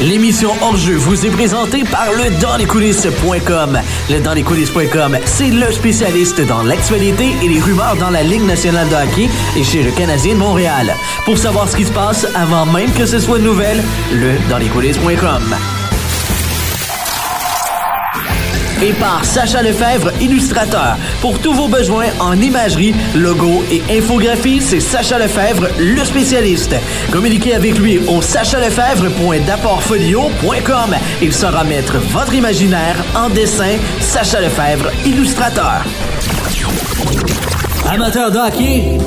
L'émission Hors-jeu vous est présentée par le dansleschoulisses.com. Le dansleschoulisses.com, c'est le spécialiste dans l'actualité et les rumeurs dans la Ligue nationale de hockey et chez le Canadien de Montréal. Pour savoir ce qui se passe avant même que ce soit une nouvelle, le dansleschoulisses.com. et par Sacha Lefebvre, illustrateur. Pour tous vos besoins en imagerie, logo et infographie, c'est Sacha Lefebvre, le spécialiste. Communiquez avec lui au sachalefebvre.d'apportfolio.com. Il saura mettre votre imaginaire en dessin. Sacha Lefebvre, illustrateur. Amateurs de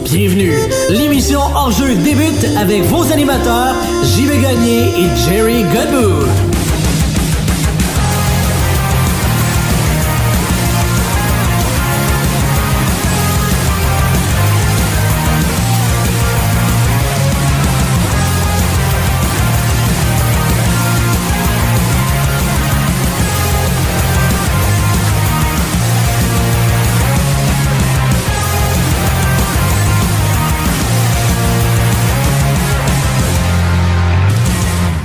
bienvenue. L'émission Hors-jeu débute avec vos animateurs, JV Gagné et Jerry Godbout.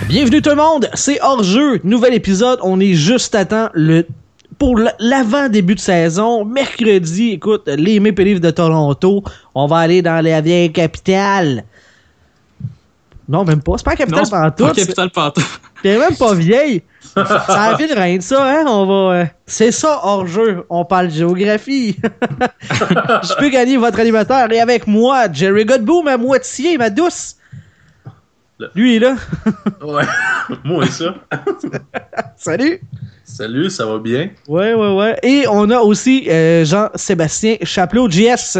Bienvenue tout le monde, c'est hors-jeu, nouvel épisode, on est juste à temps le pour l'avant-début de saison, mercredi, écoute, les Maple Leafs de Toronto, on va aller dans la vieille capitale. Non, même pas, c'est pas la capitale non, pantoute. Pas capitale pantoute. C'est même pas vieille. ça a de rien ça, hein, on va... Euh, c'est ça, hors-jeu, on parle géographie. Je peux gagner votre animateur, et avec moi, Jerry Godbout, ma moitié, ma douce. Lui, il est là. ouais, moi et ça. Salut. Salut, ça va bien? Ouais, ouais, ouais. Et on a aussi euh, Jean-Sébastien Chapelot, JS,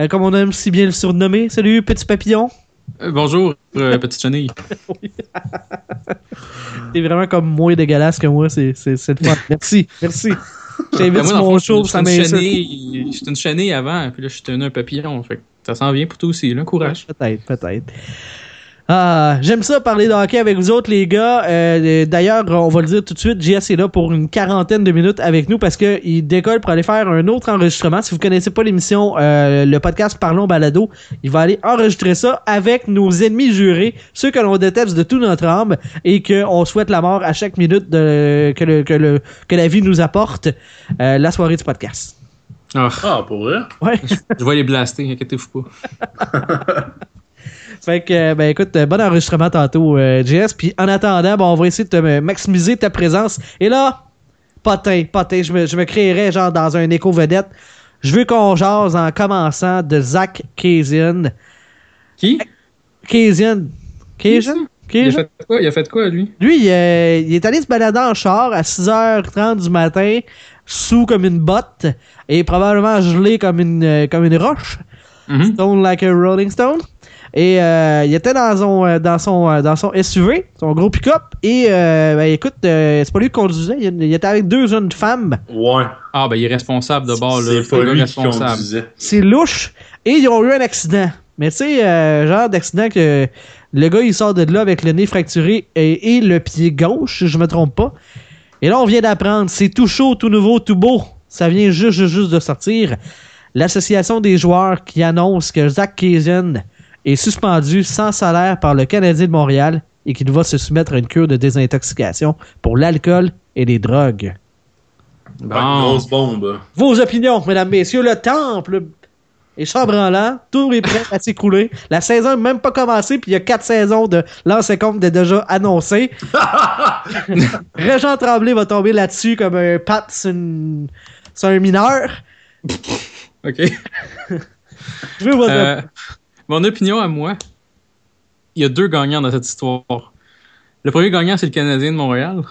euh, comme on aime si bien le surnommer. Salut, petit papillon. Euh, bonjour, petite chenille. T'es vraiment comme moins dégueulasse que moi, c'est le fun. Merci, merci. J'invite ben mon show, ça J'étais une chenille avant, puis là, je suis un papillon. Fait ça s'en vient pour toi aussi, là. Courage. Peut-être, peut-être. Ah, j'aime ça parler de hockey avec vous autres, les gars. Euh, d'ailleurs, on va le dire tout de suite, JS est là pour une quarantaine de minutes avec nous parce qu'il décolle pour aller faire un autre enregistrement. Si vous connaissez pas l'émission, euh, le podcast Parlons Balado, il va aller enregistrer ça avec nos ennemis jurés, ceux que l'on déteste de tout notre âme et qu'on souhaite la mort à chaque minute de, que, le, que, le, que la vie nous apporte. Euh, la soirée du podcast. Ah, ah pour vrai? Ouais. Je vais les blaster, inquiétez-vous pas. Fait que, ben écoute, euh, bon enregistrement tantôt, euh, JS. Puis en attendant, bon, on va essayer de te maximiser ta présence. Et là, potin, potin, je me, je me créerais genre dans un écho vedette. Je veux qu'on jase en commençant de Zach Kazian. Qui? Kazian. Kazian? Il a, fait quoi? il a fait quoi, lui? Lui, il, euh, il est allé se balader en char à 6h30 du matin, sous comme une botte, et probablement gelé comme une, euh, comme une roche. Mm-hmm. Stone like a Rolling Stone. Et euh, il était dans son, euh, dans son, euh, dans son SUV, son gros pick-up. Et ben, écoute, c'est pas lui qui conduisait, il, était avec deux jeunes femmes. Ouais. Ah, ben il est responsable de bord. C'est pas lui qui conduisait. C'est louche. Et ils ont eu un accident. Mais tu sais, genre d'accident que le gars il sort de là avec le nez fracturé et, et le pied gauche, si je me trompe pas. Et là, on vient d'apprendre, c'est tout chaud, tout nouveau, tout beau. Ça vient juste, juste, juste de sortir. L'association des joueurs qui annonce que Zach Kazian est suspendu sans salaire par le Canadien de Montréal et qu'il va se soumettre à une cure de désintoxication pour l'alcool et les drogues. Bon. grosse bombe. Vos opinions, mesdames, messieurs, le temple est chambranlant, tout est prêt à s'écrouler. La saison n'est même pas commencée, puis il y a quatre saisons de lancer compte de déjà annoncées. Régent Tremblay va tomber là-dessus comme un pat sur, un mineur. OK. Je veux votre... Euh, mon opinion à moi, il y a deux gagnants dans cette histoire. Le premier gagnant, c'est le Canadien de Montréal.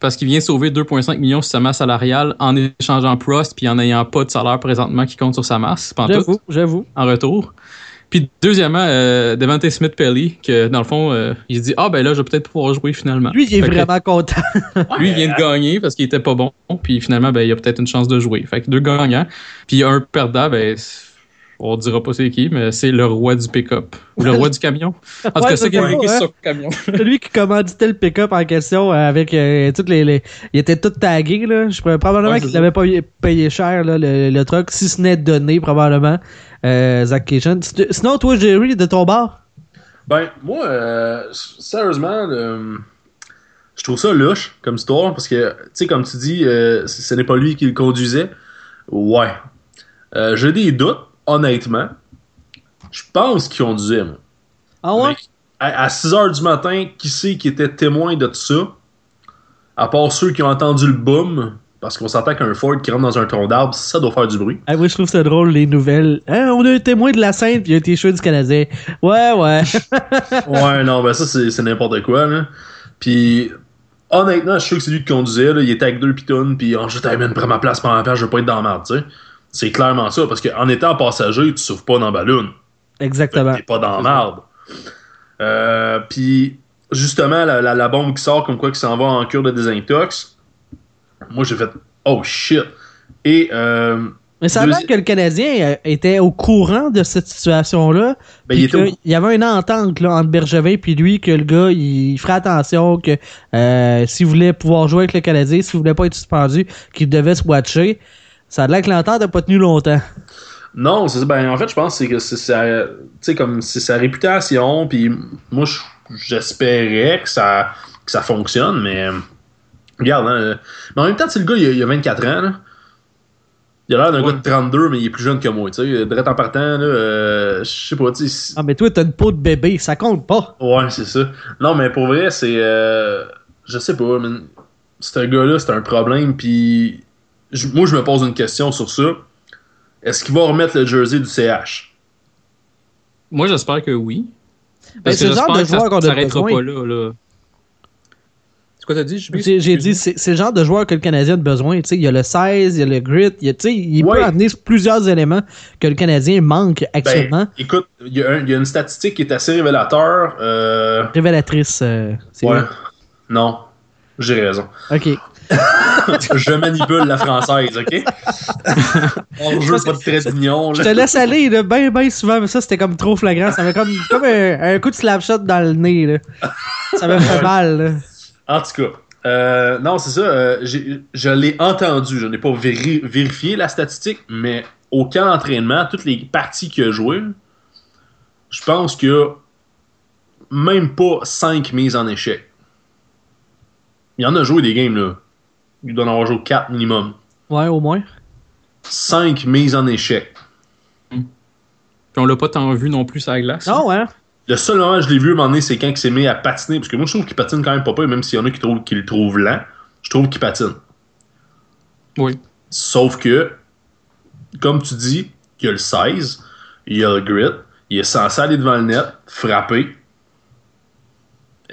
Parce qu'il vient sauver 2,5 millions sur sa masse salariale en échangeant Prost puis en n'ayant pas de salaire présentement qui compte sur sa masse. J'avoue, j'avoue. En retour. Puis deuxièmement, euh, Devante Smith-Pelly, que dans le fond, euh, il se dit Ah ben là, je vais peut-être pouvoir jouer finalement. Lui, il est vraiment content. lui, il vient de gagner parce qu'il était pas bon. Puis finalement, ben, il a peut-être une chance de jouer. Fait que deux gagnants. Puis un perdant, ben on dira pas c'est qui, mais c'est le roi du pick-up. Ou le roi du camion. En tout cas, c'est qui est sur le camion. Celui qui commanditait le pick-up en question euh, avec euh, toutes les, Il était tout tagué, là. Je probablement qu'il n'avait pas payé cher, là, le, truck, si ce n'est donné, probablement. Euh, Zach Cation. Sinon, toi, Jerry, de ton bar? Ben, moi, sérieusement, je trouve ça louche comme histoire parce que, tu sais, comme tu dis, euh, ce n'est pas lui qui le conduisait. Ouais. Euh, J'ai des doutes, honnêtement. Je pense qu'il conduisait, moi. Ah ouais? à, 6 h du matin, qui sait qui était témoin de tout ça? À part ceux qui ont entendu le boom, parce qu'on s'entend qu'un Ford qui rentre dans un tronc d'arbre, ça doit faire du bruit. Ah oui, je trouve ça drôle, les nouvelles. Hein, on a un témoin de la scène, puis il a été choisi du Canadien. Ouais, ouais. ouais, non, ben ça, c'est n'importe quoi, là. Puis, honnêtement, je suis sûr que c'est lui qui conduisait, là. Il était avec deux pitons, puis en juste, hey man, prends ma place, prends ma place, je veux pas être dans la merde, tu sais. C'est clairement ça, parce qu'en étant passager, tu souffres pas dans la ballon. Exactement. T'es pas dans la merde. Euh, puis, justement, la, la, bombe qui sort comme quoi qui s'en va en cure de désintox, moi j'ai fait oh shit. Et. Euh, mais ça veut que le Canadien euh, était au courant de cette situation-là. Ben, il, y avait une entente là, entre Bergevin et lui que le gars il ferait attention que euh, s'il voulait pouvoir jouer avec le Canadien, s'il voulait pas être suspendu, qu'il devait se watcher. Ça a l'air que l'entente n'a pas tenu longtemps. Non, c'est ben en fait je pense que c'est sa, comme c'est sa réputation puis moi j'espérais que ça que ça fonctionne mais regarde hein, mais en même temps c'est le gars il a, 24 ans là. Il a l'air d'un gars de 32 mais il est plus jeune que moi, tu sais, direct en partant là, euh, je sais pas, tu. Ah mais toi t'as une peau de bébé, ça compte pas. Ouais, c'est ça. Non mais pour vrai, c'est euh, je sais pas, mais c'est un gars là, c'est un problème puis moi je me pose une question sur ça est-ce qu'il va remettre le jersey du CH? Moi, j'espère que oui. Ben, c'est le genre de joueur qu'on a besoin. pas là. là. C'est quoi t'as dit? J'ai dit, c'est le genre de joueur que le Canadien a besoin. il y a le 16, il y a le grit, il, il peut amener plusieurs éléments que le Canadien manque ben, actuellement. écoute, il y, a une statistique qui est assez révélateur. Euh, Révélatrice, euh, c'est ouais. Non, j'ai raison. OK. Je manipule la française, OK? On joue pas de trait d'union. Je te laisse aller bien ben souvent, mais ça, c'était comme trop flagrant. Ça m'a comme, comme un, coup de slapshot dans le nez. Là. Ça m'a fait mal. En tout cas, euh, non, c'est ça. Euh, je l'ai entendu. Je n'ai pas vérifié la statistique, mais au camp d'entraînement, toutes les parties qu'il a jouées, je pense qu'il y a même pas 5 mises en échec. Il en a joué des games, là il doit en avoir joué 4 minimum. Ouais, au moins. 5 mises en échec. Puis on l'a pas tant vu non plus à la glace. Ah ouais. Le seul moment que je l'ai vu à un moment donné, c'est quand il s'est mis à patiner. Parce que moi, je trouve qu'il patine quand même pas peu, même s'il y en a qui, trouvent, qui le trouvent lent. Je trouve qu'il patine. Oui. Sauf que, comme tu dis, il y a le 16, il y a le grit, il est censé aller devant le net, frapper.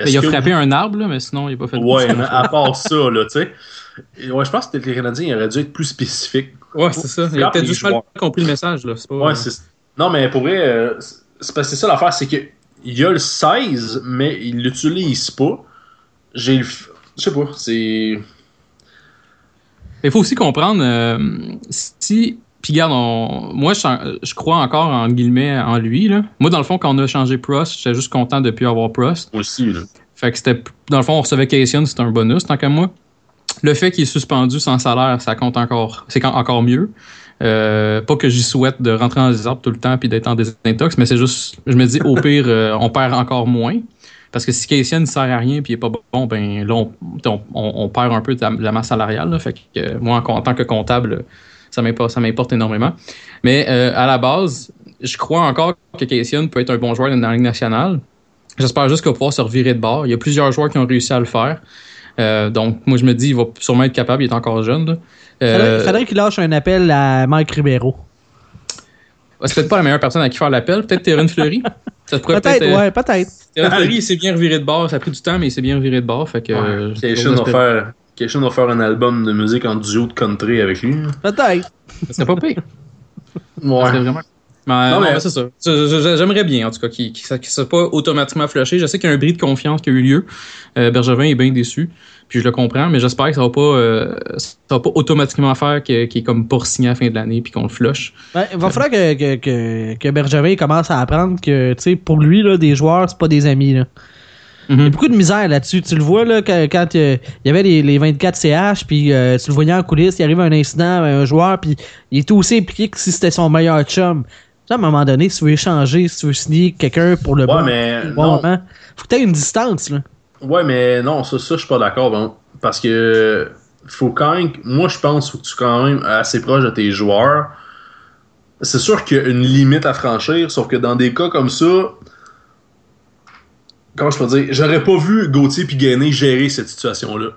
Il a frappé un arbre, là, mais sinon, il n'a pas fait de Ouais, à part ça, là, tu sais. Ouais, je pense que les Canadiens auraient dû être plus spécifiques. Ouais, c'est ça. Il a peut-être juste mal compris le message. Là. Pas, ouais, c'est... Non, mais pour vrai, euh, c'est parce que c'est ça l'affaire, c'est que il y a le 16, mais il l'utilise pas. J'ai le. Je sais pas, c'est. Il faut aussi comprendre euh, si. Puis regarde, moi je, crois encore en guillemets en lui. Là. Moi, dans le fond, quand on a changé Prost, j'étais juste content de plus avoir Prost. Moi aussi. Là. Fait que c'était. Dans le fond, on recevait Cassian, c'était un bonus tant qu'à moi le fait qu'il est suspendu sans salaire, ça compte encore. C'est encore mieux. Euh, pas que j'y souhaite de rentrer en désordre tout le temps puis d'être en désintox, mais c'est juste, je me dis, au pire, euh, on perd encore moins. Parce que si Cassian ne sert à rien puis il est pas bon, ben là, on, perd un peu de la, masse salariale. Fait que moi, en, tant que comptable, ça m'importe énormément. Mais euh, à la base, je crois encore que Cassian peut être un bon joueur dans la Ligue nationale. J'espère juste qu'il va pouvoir se revirer de bord. Il y a plusieurs joueurs qui ont réussi à le faire. Euh, donc, moi, je me dis, il va sûrement être capable, il est encore jeune. Il euh, faudrait, qu'il lâche un appel à Mike Ribeiro. C'est peut-être pas la meilleure personne à qui faire l'appel. Peut-être Terren Fleury. peut-être, peut euh, ouais, peut-être. Terren Fleury, il s'est bien reviré de bord. Ça a pris du temps, mais il s'est bien reviré de bord. Fait que, ouais. va faire, un album de musique en duo de country avec lui. Peut-être. Ça serait pas pire. Ouais. Ça vraiment non, mais c'est ça. J'aimerais bien, en tout cas, qu'il ne soit pas automatiquement flushé. Je sais qu'il y a un bris de confiance qui a eu lieu. Euh, Bergevin est bien déçu. Puis je le comprends, mais j'espère que ça va pas, euh, va pas automatiquement faire qu'il est comme pour signer à la fin de l'année puis qu'on le flush. Ben, il va falloir que, que, que, Bergevin commence à apprendre que, tu sais, pour lui, là, des joueurs, c'est pas des amis, là. Il y a mhm. beaucoup de misère là-dessus. Tu le vois là, quand, euh, il y avait les, les 24 CH, puis tu le voyais en coulisses, il arrive un incident, un joueur, puis il est aussi impliqué que si c'était son meilleur chum à un moment donné, si tu veux échanger, si tu veux signer quelqu'un pour le bon, mais moment, faut que tu aies une distance. Là. Ouais, mais non, ça, ça je suis pas d'accord. Bon, parce que faut quand même. Moi, je pense que tu es quand même assez proche de tes joueurs. C'est sûr qu'il y a une limite à franchir, sauf que dans des cas comme ça, comment je peux dire, j'aurais pas vu Gauthier puis Gainé gérer cette situation-là.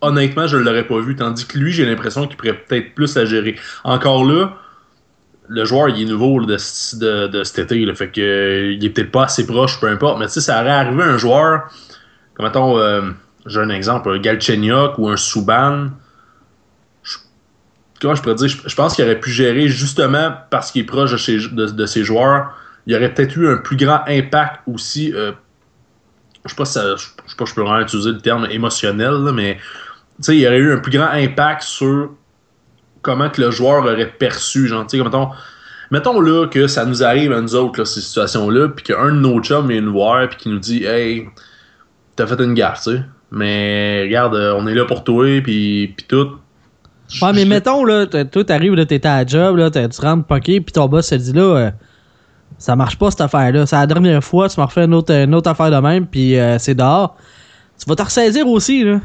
Honnêtement, je l'aurais pas vu, tandis que lui, j'ai l'impression qu'il pourrait peut-être plus la gérer. Encore là, le joueur, il est nouveau de, cet été, fait que il est peut-être pas assez proche, peu importe, mais tu sais, ça aurait arrivé un joueur, comme mettons, euh, j'ai un exemple, un Galchenyuk ou un Subban, je, comment je pourrais dire, je, pense qu'il aurait pu gérer justement parce qu'il est proche de ses, joueurs, il aurait peut-être eu un plus grand impact aussi, euh, je sais pas si je, sais pas si je peux vraiment utiliser le terme émotionnel, là, mais il aurait eu un plus grand impact sur comment que le joueur aurait perçu. Genre, tu sais, mettons, mettons là que ça nous arrive à nous autres, là, ces situations-là, puis qu'un de nos chums vient nous voir, puis qui nous dit Hey, t'as fait une gaffe, tu sais. Mais regarde, euh, on est là pour toi, puis, puis tout. Ouais, mais mettons, là, toi, t'arrives, là, t'es à la job, là, tu rentres poké, puis ton boss se dit là, euh, ça marche pas cette affaire-là. C'est la dernière fois, tu m'as refait une autre, une autre affaire de même, puis euh, c'est dehors. Tu vas te ressaisir aussi, là.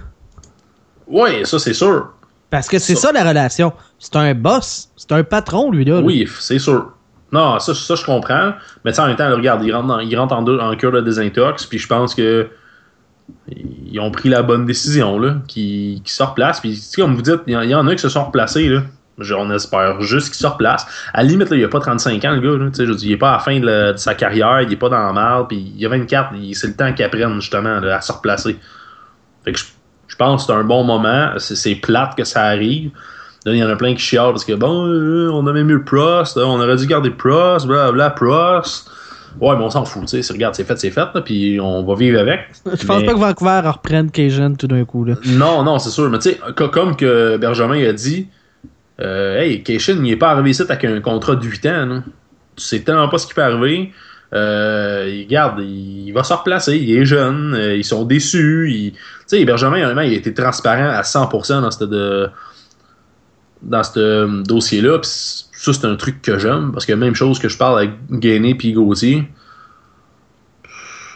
Oui, ça c'est sûr. Parce que c'est ça. la relation. C'est un boss, c'est un patron, lui, là. Oui, c'est sûr. Non, ça, ça, je comprends. Mais en même temps, regarde, il rentre en, en cure de désintox, puis je pense que ils ont pris la bonne décision, là, qui, qui se replacent. Puis, comme vous dites, il y, en a qui se sont replacés, là. On espère juste qu'il se replace. À la limite, là, il n'a pas 35 ans, le gars. Là, je dis, il n'est pas à la fin de, sa carrière, il n'est pas dans la merde, puis il a 24, c'est le temps qu'il apprenne justement à se replacer. Fait que je je pense que c'est un bon moment. C'est plate que ça arrive. Là, il y en a plein qui chialent parce que bon, euh, on a même eu Prost, on aurait dû garder Prost, blablabla, Prost. Ouais, mais on s'en fout, tu sais. Regarde, c'est fait, c'est fait, puis on va vivre avec. Je pense pas que Vancouver reprenne Cajun tout d'un coup. Là. Non, non, c'est sûr. Mais tu sais, comme que Benjamin a dit, euh, hey, Cajun, il est pas arrivé ici avec un contrat de 8 ans. Non? Tu sais tellement pas ce qui peut arriver. Euh, il va se replacer, il est jeune, euh, ils sont déçus. Tu sais, Benjamin, il a été transparent à 100% dans ce dans ce dossier-là. ça, c'est un truc que j'aime, parce que même chose que je parle avec Gainé puis Gauthier.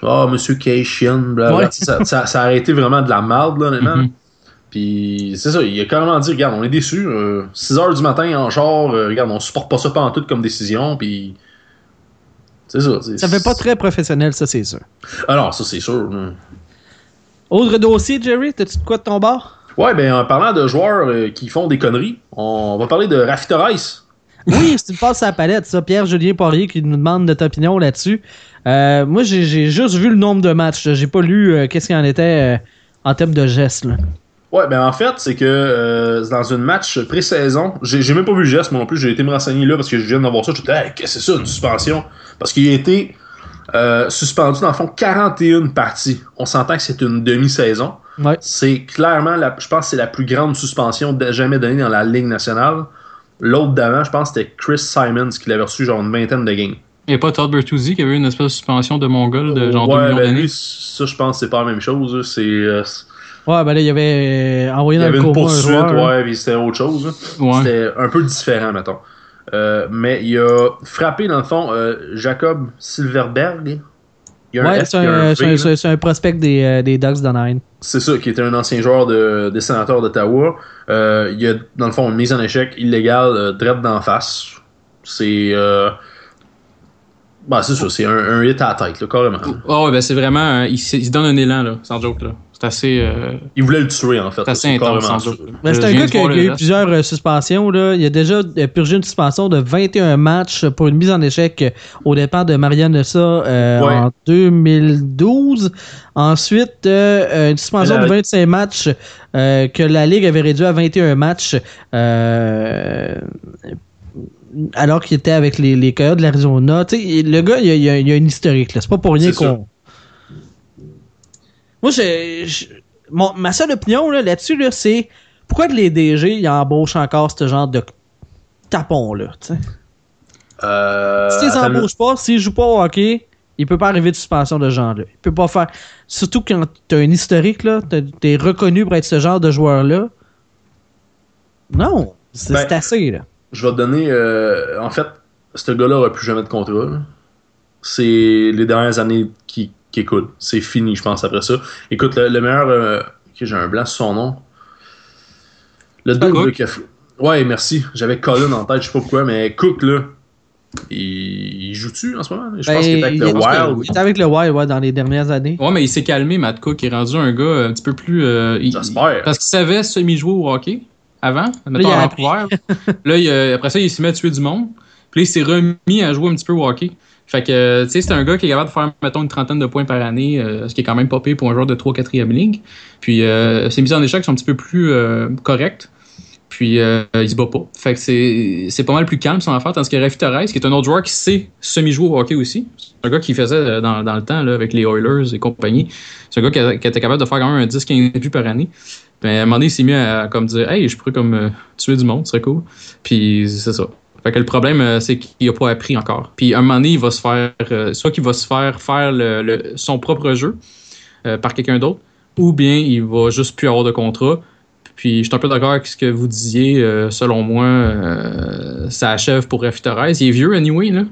Ah, oh, Monsieur Cation, ça, ça, ça, a été vraiment de la merde, là, honnêtement. Mm-hmm. Puis c'est ça, il a carrément dit, regarde, on est déçus. 6 euh, heures du matin en char, regarde, on supporte pas ça pendant tout comme décision. Puis c'est ça. Ça fait pas très professionnel, ça, c'est sûr. Alors, ça, c'est sûr. Autre dossier, Jerry, t'as-tu de quoi de ton bord? Ouais, ben en parlant de joueurs euh, qui font des conneries, on va parler de Rafi Torres. oui, c'est une passe à la palette, ça. Pierre-Julien Poirier qui nous demande notre opinion là-dessus. Euh, moi, j'ai juste vu le nombre de matchs. J'ai pas lu euh, qu'est-ce qu'il en était en termes de gestes. Là. Ouais, ben en fait, c'est que euh, dans une match pré-saison, j'ai même pas vu le geste, moi non plus, j'ai été me renseigner là parce que je viens d'avoir ça. Je me suis hey, qu'est-ce que c'est ça, une suspension? Parce qu'il a été euh, suspendu dans le fond 41 parties. On s'entend que c'est une demi-saison. Ouais. C'est clairement, la, je pense que c'est la plus grande suspension jamais donnée dans la Ligue nationale. L'autre d'avant, je pense que c'était Chris Simons qui l'avait reçu genre une vingtaine de games. Il n'y a pas Todd Bertuzzi qui avait eu une espèce de suspension de Mongol de genre ouais, 2 millions ben ça, je pense que c'est pas la même chose. C'est. Euh, Ouais, ben là, il y avait euh, envoyé dans il y avait une poursuite, ouais, puis c'était autre chose. C'était un peu différent, mettons. Euh, mais il a frappé, dans le fond, euh, Jacob Silverberg. ouais, c'est un, un, prospect des, des Ducks d'Anaheim. C'est ça, qui était un ancien joueur de, des sénateurs d'Ottawa. il a, dans le fond, une mise en échec illégale, euh, d'en face. C'est. Bah, c'est ça, c'est un, un, hit à la tête, là, carrément. Oh, ouais, ben c'est vraiment. il, il, se donne un élan, là, sans joke, là. C'est assez. Euh, il voulait le tuer, en fait. C'est assez intense. c'est un gars qui a, eu plusieurs euh, suspensions. Là. Il a déjà purgé une suspension de 21 matchs pour une mise en échec euh, au départ de Marianne Nessa en 2012. Ensuite, une suspension de 25 matchs que la Ligue avait réduit à 21 matchs alors qu'il était avec les, les Coyotes de l'Arizona. Le gars, il a, a, a une historique. C'est pas pour rien qu'on moi, je, ma seule opinion là, là-dessus, là, c'est pourquoi les DG ils embauchent encore ce genre de tapon-là, tu sais? Euh, si embauchent pas, s'ils jouent pas au hockey, il peut pas arriver de suspension de genre-là. Il peut pas faire. Surtout quand t'as un historique, là, t'es reconnu pour être ce genre de joueur-là. Non, c'est ben, assez, là. Je vais te donner. Euh, en fait, ce gars-là aurait plus jamais de contrat. C'est les dernières années qui qui est cool. C'est fini, je pense, après ça. Écoute, le, le meilleur. euh, ok, j'ai un blanc sur son nom. Le double Cook? qui a fait- Ouais, merci. J'avais Colin en tête, je sais pas pourquoi, mais Cook, là. Il, il joue-tu en ce moment? Je pense Ben, qu'il est avec il le Wild. Il était avec le Wild ouais, dans les dernières années. Ouais, mais il s'est calmé, Matt Cook. Il est rendu un gars un petit peu plus. euh, il- parce qu'il savait semi-jouer au hockey avant, mettons il a à appris. Vancouver. là, il, après ça, il s'est mis à tuer du monde. Puis là, il s'est remis à jouer un petit peu au hockey. Fait que, tu sais, c'est un gars qui est capable de faire, mettons, une trentaine de points par année, euh, ce qui est quand même pas pire pour un joueur de 3-4e ligue. Puis, euh, ses mises en échec sont un petit peu plus euh, correctes. Puis, euh, il se bat pas. Fait que c'est pas mal plus calme son affaire. Tandis que Rafi Torres, qui est un autre joueur qui sait semi-jouer au hockey aussi, c'est un gars qui faisait dans, dans le temps là, avec les Oilers et compagnie. C'est un gars qui, était capable de faire quand même un 10-15 buts par année. Puis, à un moment donné, il s'est mis à, comme dire Hey, je pourrais comme tuer du monde, ce serait cool. Puis c'est ça. Le problème, euh, c'est qu'il a pas appris encore. Puis un moment donné, il va se faire euh, soit qu'il va se faire faire le- son propre jeu euh, par quelqu'un d'autre, ou bien il va juste plus avoir de contrat. Puis je suis un peu d'accord avec ce que vous disiez. selon moi, ça achève pour Rafi. Il est vieux anyway, là.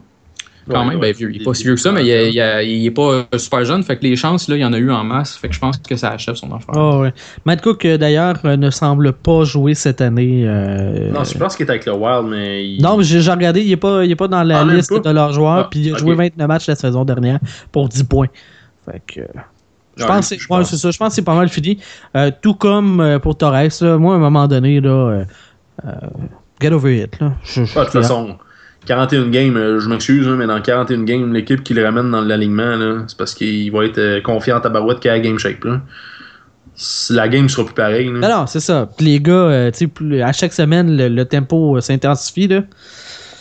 Quand Ouais, même, ouais. ben vieux. Il est pas si vieux que ça, mais il, est- il est- il est pas euh, super jeune. Fait que les chances, là, il y en a eu en masse. Fait que je pense que ça achève son affaire. Oh, ouais. Matt Cook, euh, d'ailleurs, euh, ne semble pas jouer cette année. euh, Non, je pense qu'il est avec le Wild, mais. il- Non, mais j'ai regardé, il n'est pas, il est pas dans la Ah, liste de leurs joueurs, Ah, puis il a joué 29 matchs la saison dernière pour 10 points. Fait que, je pense que c'est ouais, ça. Je pense que c'est pas mal fini. Euh, tout comme euh, pour Torres, là, moi, à un moment donné, là, euh, get over it. Là. Je- je- Ah, de toute façon, 41 games, euh, je m'excuse, hein, mais dans 41 games, l'équipe qui le ramène dans l'alignement, c'est parce qu'il va être euh, confiant en tabarouette qu'à la game shape. Là. La game sera plus pareille. là. Non, non, c'est ça. Puis les gars, euh, plus- à chaque semaine, le, le tempo euh, s'intensifie.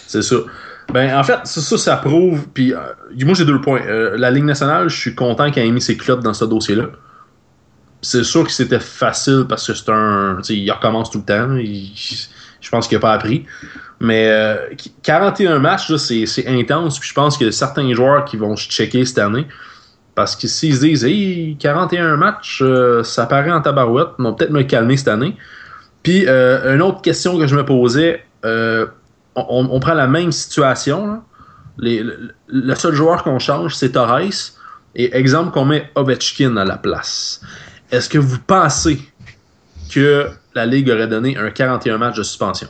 C'est ça. Ben, en fait, ça, ça, ça prouve. Puis, euh, moi, j'ai deux points. La Ligue nationale, je suis content qu'elle ait mis ses clottes dans ce dossier-là. C'est sûr que c'était facile parce que c'est un. Il recommence tout le temps. Il- je pense qu'il n'a pas appris. Mais euh, 41 matchs, là, c'est intense. Puis je pense a certains joueurs qui vont checker cette année. Parce que s'ils se disent, hey, 41 matchs, euh, ça paraît en tabarouette, ils vont peut-être me calmer cette année. Puis, euh, une autre question que je me posais, euh, on, prend la même situation. le, seul joueur qu'on change, c'est Torres. Et exemple qu'on met Ovechkin à la place. Est-ce que vous pensez que la Ligue aurait donné un 41 matchs de suspension?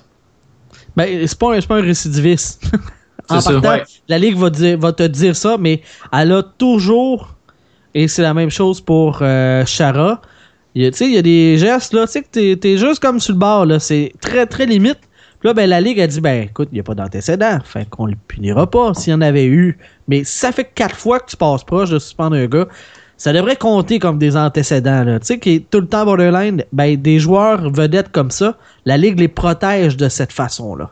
Ben, c'est pas, un- c'est pas un récidiviste. en partant, ouais. la Ligue va, dire- va te dire ça, mais elle a toujours, et c'est la même chose pour euh, Chara, il y a- tu sais, il y a des gestes, là, tu sais, que t'es, t'es juste comme sur le bord, là, c'est très, très limite. Puis là, ben, la Ligue a dit, ben, écoute, il n'y a pas d'antécédent, fait qu'on le punira pas s'il y en avait eu. Mais ça fait quatre fois que tu passes proche de suspendre un gars, ça devrait compter comme des antécédents. Tu sais, qui tout le temps borderline, ben, des joueurs vedettes comme ça, la Ligue les protège de cette façon-là.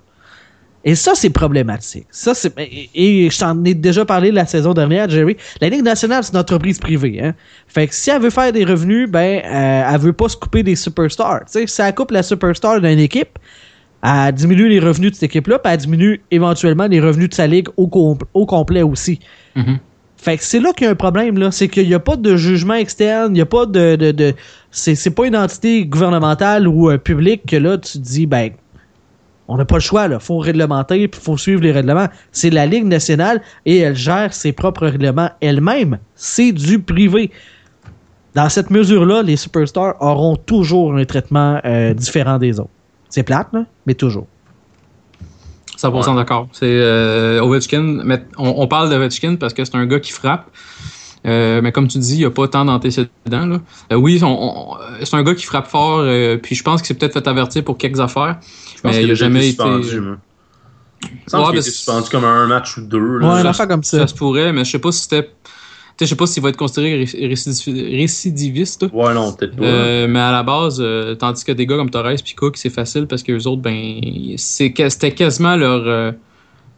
Et ça, c'est problématique. Ça, c'est, et, je t'en ai déjà parlé la saison dernière, Jerry. La Ligue nationale, c'est une entreprise privée. Hein? Fait que si elle veut faire des revenus, ben, euh, elle veut pas se couper des superstars. Tu sais, si elle coupe la superstar d'une équipe, elle diminue les revenus de cette équipe-là, puis elle diminue éventuellement les revenus de sa ligue au, com- au complet aussi. Mhm. Fait que c'est là qu'il y a un problème, là. C'est qu'il n'y a pas de jugement externe, il n'y a pas de. de, de- c'est, pas une entité gouvernementale ou euh, publique que là, tu dis, ben, on n'a pas le choix, là. Faut réglementer, puis faut suivre les règlements. C'est la Ligue nationale et elle gère ses propres règlements elle-même. C'est du privé. Dans cette mesure-là, les superstars auront toujours un traitement euh, différent des autres. C'est plate, là, mais toujours. 100% d'accord. C'est euh, Ovechkin. mais on, on parle d'Ovechkin parce que c'est un gars qui frappe. Euh, mais comme tu dis, il n'y a pas tant d'antécédents. là. Euh, oui, c'est un gars qui frappe fort. euh, puis je pense qu'il s'est peut-être fait avertir pour quelques affaires. Je pense Mais il a jamais été. suspendu. Il Ouais, qu'il a mais été c'est- suspendu comme un match ou deux. là. Ouais, ça- un affaire comme ça. Ça se pourrait, mais je sais pas si c'était. Tu sais, je sais pas s'il va être considéré ré- récidiv- récidiviste. Ouais, non, peut-être pas. Euh, mais à la base, euh, tandis que des gars comme Torres et Cook, c'est facile parce que les autres, ben, c'était quasiment leur, euh,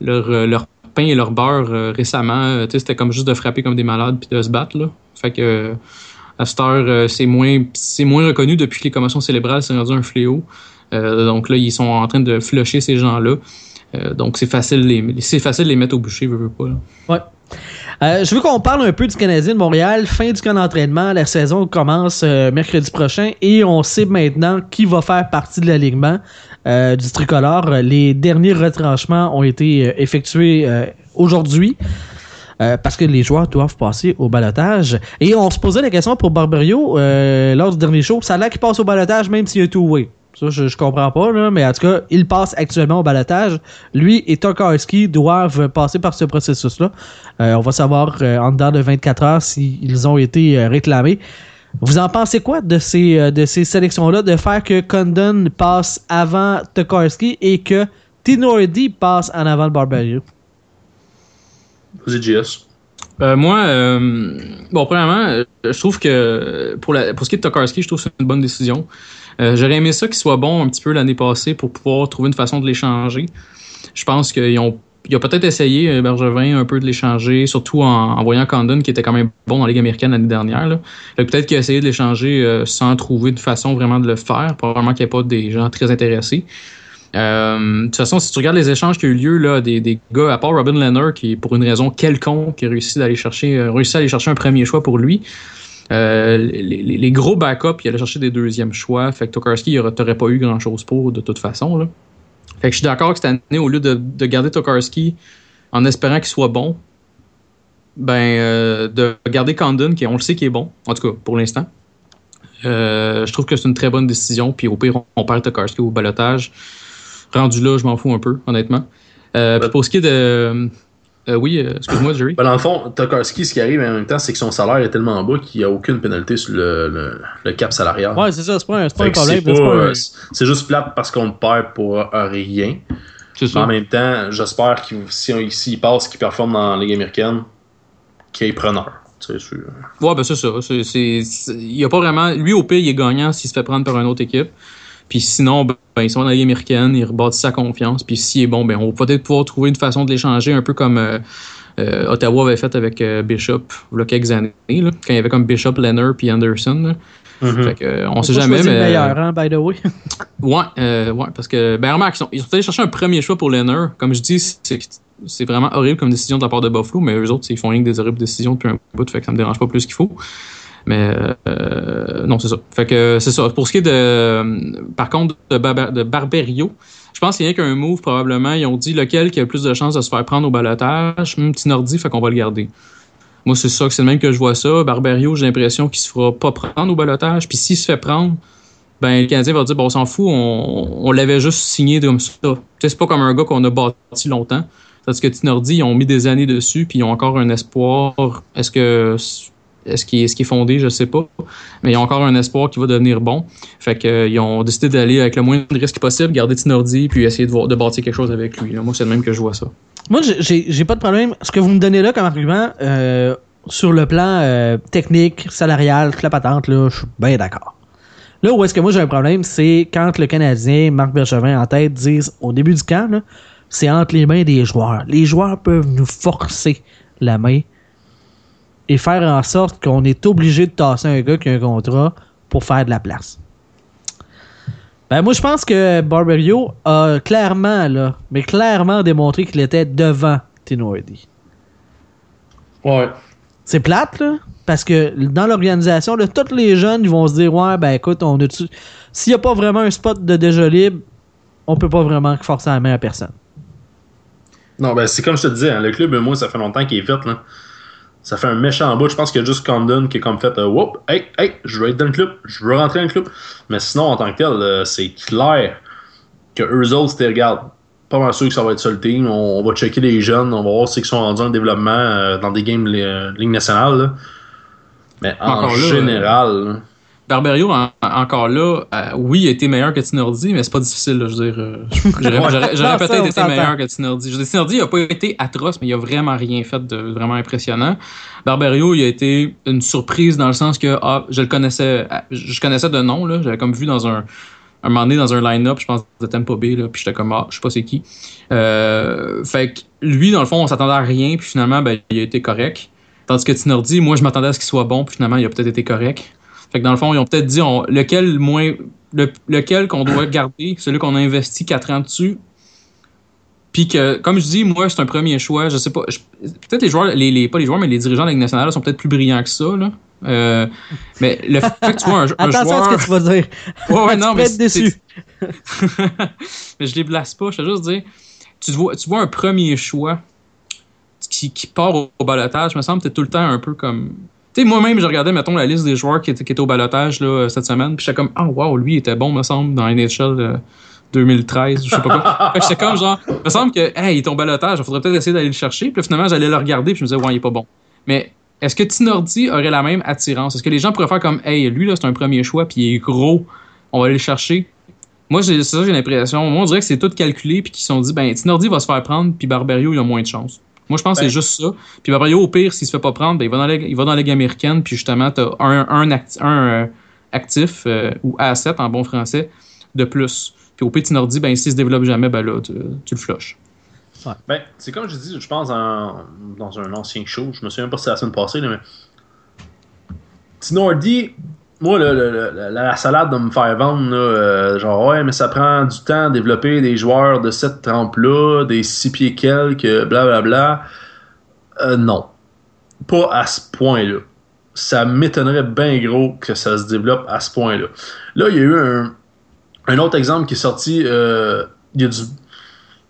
leur, euh, leur pain et leur beurre euh, récemment. Tu sais, c'était comme juste de frapper comme des malades puis de se battre. Là. Fait que euh, à cette heure, euh, c'est moins, c'est moins reconnu depuis que les commotions cérébrales c'est rendu un fléau. Euh, donc là, ils sont en train de flusher ces gens-là. Euh, donc c'est facile, de les, c'est facile de les mettre au bûcher, veux, veux pas. là. Ouais. Euh, je veux qu'on parle un peu du Canadien de Montréal. Fin du camp d'entraînement. La saison commence euh, mercredi prochain et on sait maintenant qui va faire partie de l'alignement euh, du tricolore. Les derniers retranchements ont été effectués aujourd'hui. parce que les joueurs doivent passer au balotage. Et on se posait la question pour Barberio lors du dernier show. Ça a l'air qu'il passe au balotage même s'il est two-way. Ça, je, je comprends pas, là, mais en tout cas, il passe actuellement au balotage. Lui et Tokarski doivent passer par ce processus-là. Euh, on va savoir euh, en dedans de 24 heures s'ils ont été euh, réclamés. Vous en pensez quoi de ces, euh, de ces sélections-là, de faire que Condon passe avant Tokarski et que Tinordi passe en avant de Barberio? Vas-y, JS. Euh, moi, euh, bon, premièrement, je trouve que pour, la, pour ce qui est de Tokarski, je trouve que c'est une bonne décision. Euh, J'aurais aimé ça qu'il soit bon un petit peu l'année passée pour pouvoir trouver une façon de l'échanger. Je pense qu'ils ont a peut-être essayé, euh, Bergevin, un peu de l'échanger, surtout en, voyant Condon, qui était quand même bon dans la Ligue américaine l'année dernière. Peut-être qu'il a essayé de l'échanger euh, sans trouver de façon vraiment de le faire. Probablement qu'il n'y a pas des gens très intéressés. Euh, de toute façon, si tu regardes les échanges qui ont eu lieu, là, des, gars, à part Robin Leonard, qui, pour une raison quelconque, a réussi, d'aller chercher, réussi à aller chercher un premier choix pour lui, euh, les, les- les gros backups, il allait chercher des deuxièmes choix. Fait que Tokarski, il n'aurait pas eu grand-chose pour, de toute façon. Là. Fait que je suis d'accord que cette année, au lieu de, de garder Tokarski en espérant qu'il soit bon, ben, euh, de garder Condon, qui on le sait qu'il est bon, en tout cas pour l'instant. Euh, je trouve que c'est une très bonne décision. Puis au pire, on, on perd Tokarski au balotage. Rendu là, je m'en fous un peu, honnêtement. Euh, puis pour ce qui est de. Euh, oui, euh, excuse-moi, Jerry. Ben, dans le fond, Tokarski, ce qui arrive en même temps, c'est que son salaire est tellement bas qu'il n'y a aucune pénalité sur le, le- le cap salarial. Ouais, c'est ça, c'est pas un, c'est pas un problème. c'est un- euh, c'est juste plate parce qu'on le perd pour rien. C'est Mais en ça. même temps, j'espère qu'il si, s'il passe, qu'il performe dans la Ligue américaine, qu'il est preneur. Ouais, ben c'est ça. Il y a pas vraiment. Lui, au pire, il est gagnant s'il se fait prendre par une autre équipe. Puis sinon, ben, ils sont dans la Ligue américaine, ils rebâtissent sa confiance. Puis s'il est bon, ben, on va peut-être pouvoir trouver une façon de l'échanger, un peu comme euh, euh, Ottawa avait fait avec euh, Bishop il y a quelques années, là, quand il y avait comme Bishop, Leonard puis Anderson. là. Mhm. Fait que, on On sait jamais, mais. le meilleur, hein, by the way. Ouais, ouais, parce que, ben, remarque, ils sont, ils sont allés chercher un premier choix pour Leonard. Comme je dis, c'est, c'est vraiment horrible comme décision de la part de Buffalo, mais eux autres, ils font rien que des horribles décisions depuis un bout, fait que ça me dérange pas plus qu'il faut. Mais, euh, non, c'est ça. Fait que, c'est ça. Pour ce qui est de, euh, par contre, de, Barber- de Barberio, je pense qu'il y a qu'un move, probablement. Ils ont dit lequel qui a le plus de chances de se faire prendre au balotage? Hum, petit Nordi, fait qu'on va le garder. Moi, c'est ça, que c'est le même que je vois ça. Barberio, j'ai l'impression qu'il se fera pas prendre au balotage. Puis s'il se fait prendre, ben, le Canadien va dire, bon, on s'en fout, on, l'avait juste signé comme ça. C'est pas comme un gars qu'on a bâti longtemps. Parce que Tinordi, ils ont mis des années dessus, puis ils ont encore un espoir. Est-ce que est-ce qu'il est, fondé, je sais pas. Mais ils ont encore un espoir qui va devenir bon. Fait que euh, ont décidé d'aller avec le moins de risques possible, garder Tinordi, puis essayer de, voir, de bâtir quelque chose avec lui. Moi, c'est le même que je vois ça. Moi, j'ai- pas de problème. Ce que vous me donnez là comme argument, euh, sur le plan euh, technique, salarial, toute la patente, je suis bien d'accord. Là où est-ce que moi j'ai un problème, c'est quand le Canadien, Marc Bergevin en tête, disent au début du camp, c'est entre les mains des joueurs. Les joueurs peuvent nous forcer la main et faire en sorte qu'on est obligé de tasser un gars qui a un contrat pour faire de la place. Ben moi je pense que Barberio a clairement là, mais clairement démontré qu'il était devant Tino Hardy. Ouais. C'est plate là, parce que dans l'organisation, tous les jeunes ils vont se dire ouais ben écoute on a s'il n'y a pas vraiment un spot de déjà libre, on peut pas vraiment forcer la main à personne. Non, ben c'est comme je te disais, hein, le club, moi, ça fait longtemps qu'il est fait. Là. Ça fait un méchant bout. Je pense qu'il y a juste Condon qui est comme fait euh, Whoop, hey, hey, je veux être dans le club, je veux rentrer dans le club. Mais sinon, en tant que tel, euh, c'est clair que eux autres, c'était, regarde, pas mal sûr que ça va être ça le team. On, on va checker les jeunes, on va voir ceux qui sont rendus en développement euh, dans des games euh, Ligue nationale. là. Mais en Encore général, là, Barberio, en- encore là, euh, oui, il a été meilleur que Tinordi, mais c'est pas difficile. là, je veux dire, euh, j'aurais peut-être été meilleur que Tinordi. Je veux dire, Tinordi, il a pas été atroce, mais il a vraiment rien fait de vraiment impressionnant. Barberio, il a été une surprise dans le sens que ah, je le connaissais, ah, je connaissais de nom, là, j'avais comme vu dans un un moment donné dans un line-up, je pense de Tampa Bay, là, puis j'étais comme ah, je sais pas c'est qui. Euh, fait que lui, dans le fond, on s'attendait à rien, puis finalement, ben, il a été correct. Tandis que Tinordi, moi, je m'attendais à ce qu'il soit bon, puis finalement, il a peut-être été correct. Fait que dans le fond, ils ont peut-être dit on- lequel moins le- lequel qu'on doit garder, celui qu'on a investi 4 ans dessus. Puis que, comme je dis, moi, c'est un premier choix. Je sais pas. peut-être les joueurs, les, les- pas les joueurs, mais les dirigeants de la Ligue nationale sont peut-être plus brillants que ça. Là. Euh, mais le fait que tu vois un, un Attention joueur. à ce que tu vas dire. Ouais, ouais, tu non, peux mais être déçu. mais je les blesse pas. Je veux juste dire, tu vois, tu vois un premier choix qui, qui part au, au balotage, me semble que t'es tout le temps un peu comme. Tu sais, moi-même, je regardais, mettons, la liste des joueurs qui étaient, qui étaient au balotage là, cette semaine, puis j'étais comme, ah, wow, lui, il était bon, me semble, dans NHL euh, 2013, je sais pas quoi. Fait que j'étais comme, genre, me semble que, hey, il est au balotage, il faudrait peut-être essayer d'aller le chercher, puis finalement, j'allais le regarder, puis je me disais, ouais, il est pas bon. Mais est-ce que Tinordi aurait la même attirance? Est-ce que les gens pourraient faire comme, hey, lui, là, c'est un premier choix, puis il est gros, on va aller le chercher? Moi, c'est ça, j'ai l'impression. Moi, on dirait que c'est tout calculé, puis qu'ils se sont dit, ben, Tinordi va se faire prendre, puis Barberio, il a moins de chance. Moi, je pense que Ben- c'est juste ça. Puis Barberio, au pire, s'il se fait pas prendre, ben, il va dans la, il va dans la Ligue américaine, puis justement, t'as un, un, acti- un euh, actif, euh, ou asset en bon français, de plus. Puis au pire, Tinordi, ben, s'il se développe jamais, ben là, tu, tu le flushes. Ben, c'est comme je dis, je pense en- dans un ancien show, je me souviens pas si c'est la semaine passée, là, mais. Tinordi, moi, la, la salade de me faire vendre, euh, genre, ouais, mais ça prend du temps à développer des joueurs de cette trempe-là, des six pieds quelques, blablabla. Euh, non. Pas à ce point-là. Ça m'étonnerait bien gros que ça se développe à ce point-là. Là, il y a eu un, autre exemple qui est sorti. euh, il y a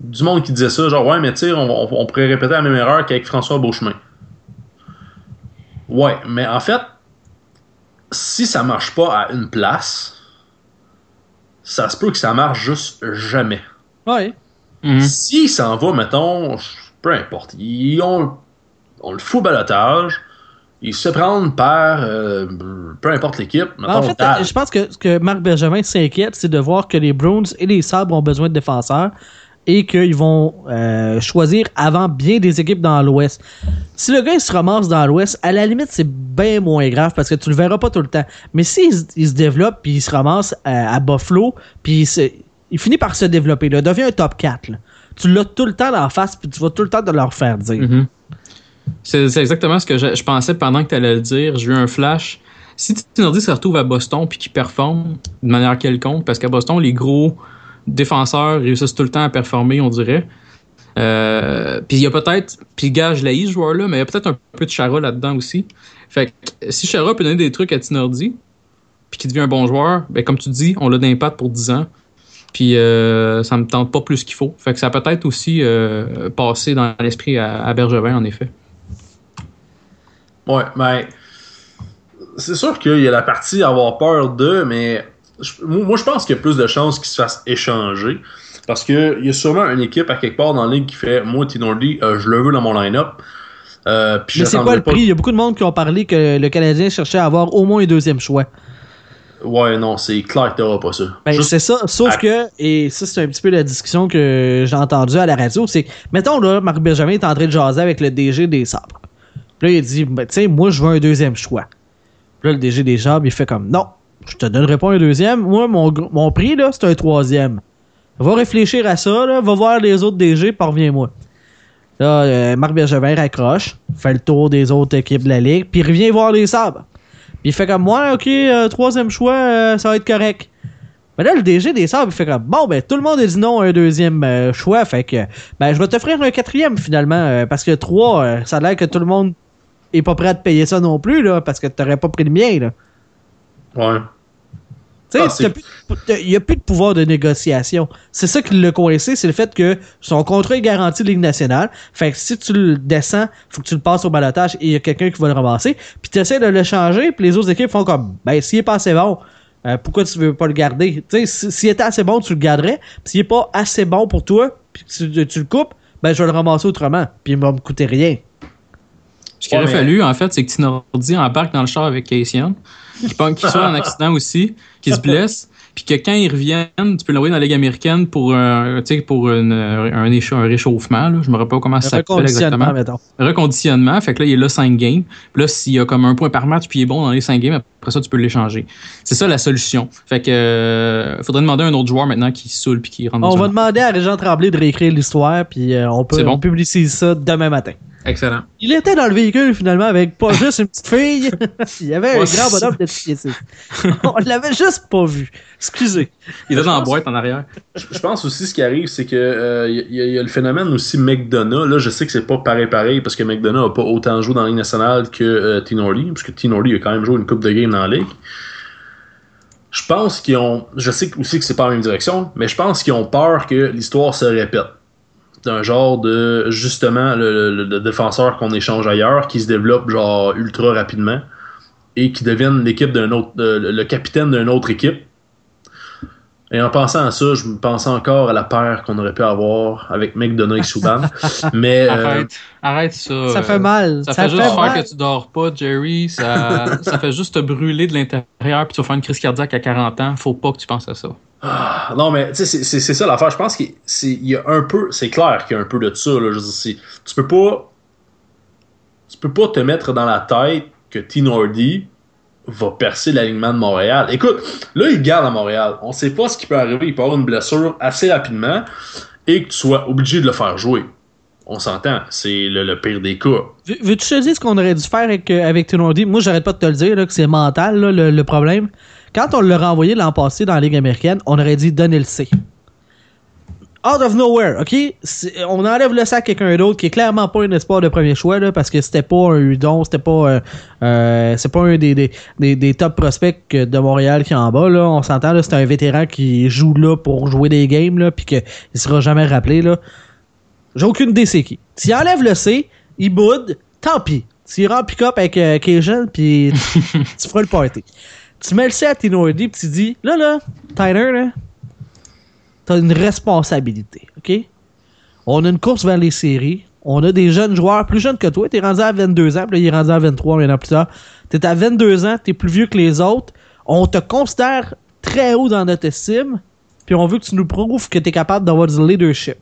du, monde qui disait ça, genre, ouais, mais tu sais, on, on- on pourrait répéter la même erreur qu'avec François Beauchemin. Ouais, mais en fait, si ça marche pas à une place, ça se peut que ça marche juste jamais. Ouais. Mhm. S'il s'en va, mettons, peu importe, ils ont, on le fout balotage, il se prendre par euh, peu importe l'équipe. En mettons, fait, je pense que ce que Marc Bergevin s'inquiète, c'est de voir que les Browns et les Sabres ont besoin de défenseurs et qu'ils vont euh, choisir avant bien des équipes dans l'Ouest. Si le gars il se ramasse dans l'Ouest, à la limite, c'est bien moins grave parce que tu le verras pas tout le temps. Mais s'il il se développe puis il se ramasse à, à Buffalo, puis il, finit par se développer, là, devient un top 4. là. Tu l'as tout le temps en face puis tu vas tout le temps de leur faire dire. Mhm. C'est exactement ce que je, je pensais pendant que tu allais le dire. J'ai eu un flash. Si Tinordi se retrouve à Boston puis qu'il performe de manière quelconque, parce qu'à Boston, les gros défenseurs réussissent tout le temps à performer, on dirait. Euh, puis il y a peut-être, puis gage la ce joueur-là, mais il y a peut-être un peu de Chara là-dedans aussi. Fait que si Chara peut donner des trucs à Tinordi, puis qu'il devient un bon joueur, ben comme tu dis, on l'a d'impact pour 10 ans. Puis euh, ça me tente pas plus qu'il faut. Fait que ça peut être aussi euh, passé dans l'esprit à, à Bergevin, en effet. Ouais, mais c'est sûr qu'il y a la partie avoir peur de, mais moi, je pense qu'il y a plus de chances qu'il se fasse échanger. Parce qu'il y a sûrement une équipe à quelque part dans la ligue qui fait Moi, Tinordi, euh, je le veux dans mon line-up. Euh, Mais c'est quoi le prix? Il y a beaucoup de monde qui ont parlé que le Canadien cherchait à avoir au moins un deuxième choix. Ouais, non, c'est clair que t'auras pas ça. Ben, Juste- c'est ça. Sauf à- que, et ça, c'est un petit peu la discussion que j'ai entendue à la radio, c'est que, mettons, là, Marc Benjamin est en train de jaser avec le DG des Sabres. Puis là, il dit, ben, tu sais, moi, je veux un deuxième choix. Puis là, le DG des Sabres, il fait comme, non, je te donnerai pas un deuxième. Moi, mon, mon prix, là, c'est un troisième. Va réfléchir à ça, va voir les autres DG, puis reviens-moi. Là, euh, Marc Bergevin raccroche, fait le tour des autres équipes de la Ligue, puis revient voir les Sabres. Puis il fait comme, moi, ok, euh, troisième choix, euh, ça va être correct. Mais là, le DG des Sabres, il fait comme, bon, ben, tout le monde a dit non à un deuxième choix, fait que, ben, je vais t'offrir un quatrième finalement, parce que trois, ça a l'air que tout le monde est pas prêt à te payer ça non plus, là, parce que t'aurais pas pris le mien, là. Ouais. Tu sais, il n'y a plus de pouvoir de négociation. C'est ça qui l'a coincé, c'est le fait que son contrat est garanti de Ligue nationale. Fait que si tu le descends, faut que tu le passes au balotage et il y a quelqu'un qui va le ramasser. Puis tu essaies de le changer, puis les autres équipes font comme, ben, s'il est pas assez bon, euh, pourquoi tu veux pas le garder? Tu sais, si- s'il était assez bon, tu le garderais. Puis s'il est pas assez bon pour toi, puis tu, tu le coupes, ben, je vais le ramasser autrement. Puis il va me coûter rien. Ce qu'il Ouais, aurait mais- fallu, en fait, c'est que Tinordi embarque dans le char avec Cassian, qu'il pogne- qu'il soit en accident aussi, qu'il se blesse, puis que quand il revienne, tu peux l'envoyer dans la Ligue américaine pour, un, pour une, un, écha- un réchauffement. Là. Je me rappelle pas comment ça s'appelle exactement. mettons. Reconditionnement. Fait que là, il est là 5 games. Puis là, s'il y a comme un point par match, puis il est bon dans les 5 games, après ça, tu peux l'échanger. C'est ça la solution. Fait que euh, faudrait demander à un autre joueur maintenant qui saoule puis qui rentre dans On un- va demander à Régent Tremblay de réécrire l'histoire, puis euh, on peut C'est bon. on publicise ça demain matin. Excellent. Il était dans le véhicule finalement avec pas juste une petite fille. Il y avait un grand bonhomme de pieds. On l'avait juste pas vu. Excusez. Il est dans la boîte en arrière. Je pense aussi ce qui arrive, c'est que euh, il y, a- il y a le phénomène aussi McDonough. Là, je sais que c'est pas pareil pareil parce que McDonough a pas autant joué dans la Ligue nationale que euh, Tinordi, parce que Tinordi a quand même joué une coupe de game Ligue. Je pense qu'ils ont. Je sais aussi que c'est pas la même direction, mais je pense qu'ils ont peur que l'histoire se répète. d'un genre de justement le, défenseur qu'on échange ailleurs qui se développe genre ultra rapidement et qui devienne l'équipe d'un autre euh, le capitaine d'une autre équipe. Et en pensant à ça, je me pense encore à la paire qu'on aurait pu avoir avec McDonough et Subban. Mais euh, Arrête, arrête ça. Ça euh, fait mal. Ça, Ça, fait, juste faire que tu dors pas, Jerry. Ça, ça fait juste te brûler de l'intérieur puis tu vas faire une crise cardiaque à 40 ans. Faut pas que tu penses à ça. Ah, non, mais tu sais, c'est- c'est c'est ça l'affaire. Je pense qu'il y a un peu, c'est clair qu'il y a un peu de ça. Là. Je veux dire, c'est- tu peux pas, tu peux pas te mettre dans la tête que T-Nordy va percer l'alignement de Montréal. Écoute, là, il garde à Montréal. On sait pas ce qui peut arriver. Il peut avoir une blessure assez rapidement et que tu sois obligé de le faire jouer. On s'entend, c'est le, pire des cas. Veux- Veux-tu te ce qu'on aurait dû faire avec, euh? Moi, j'arrête pas de te le dire, que c'est mental, le problème. Quand on l'a renvoyé l'an passé dans la Ligue américaine, on aurait dit donner le C. Out of nowhere, OK? On enlève le sac à quelqu'un d'autre qui est clairement pas un espoir de premier choix, là, parce que c'était pas un Udon, c'était pas, euh, euh, c'est pas un des, des, des, des top prospects de Montréal qui est en bas, là. On s'entend, là, c'est un vétéran qui joue là pour jouer des games, là, puis qu'il sera jamais rappelé, là. J'ai aucune idée c'est qui. S'il enlève le C, il boude, tant pis. S'il rend pick-up avec euh, Cajun, puis tu, feras le party. Tu mets le C à Tinordi, puis tu dis, là, là, Tyler, là, t'as une responsabilité, OK? On a une course vers les séries. On a des jeunes joueurs plus jeunes que toi. T'es rendu à 22 ans, puis là, il est rendu à 23 un an plus tard. T'es à 22 ans, t'es plus vieux que les autres. On te considère très haut dans notre estime, puis on veut que tu nous prouves que t'es capable d'avoir du leadership.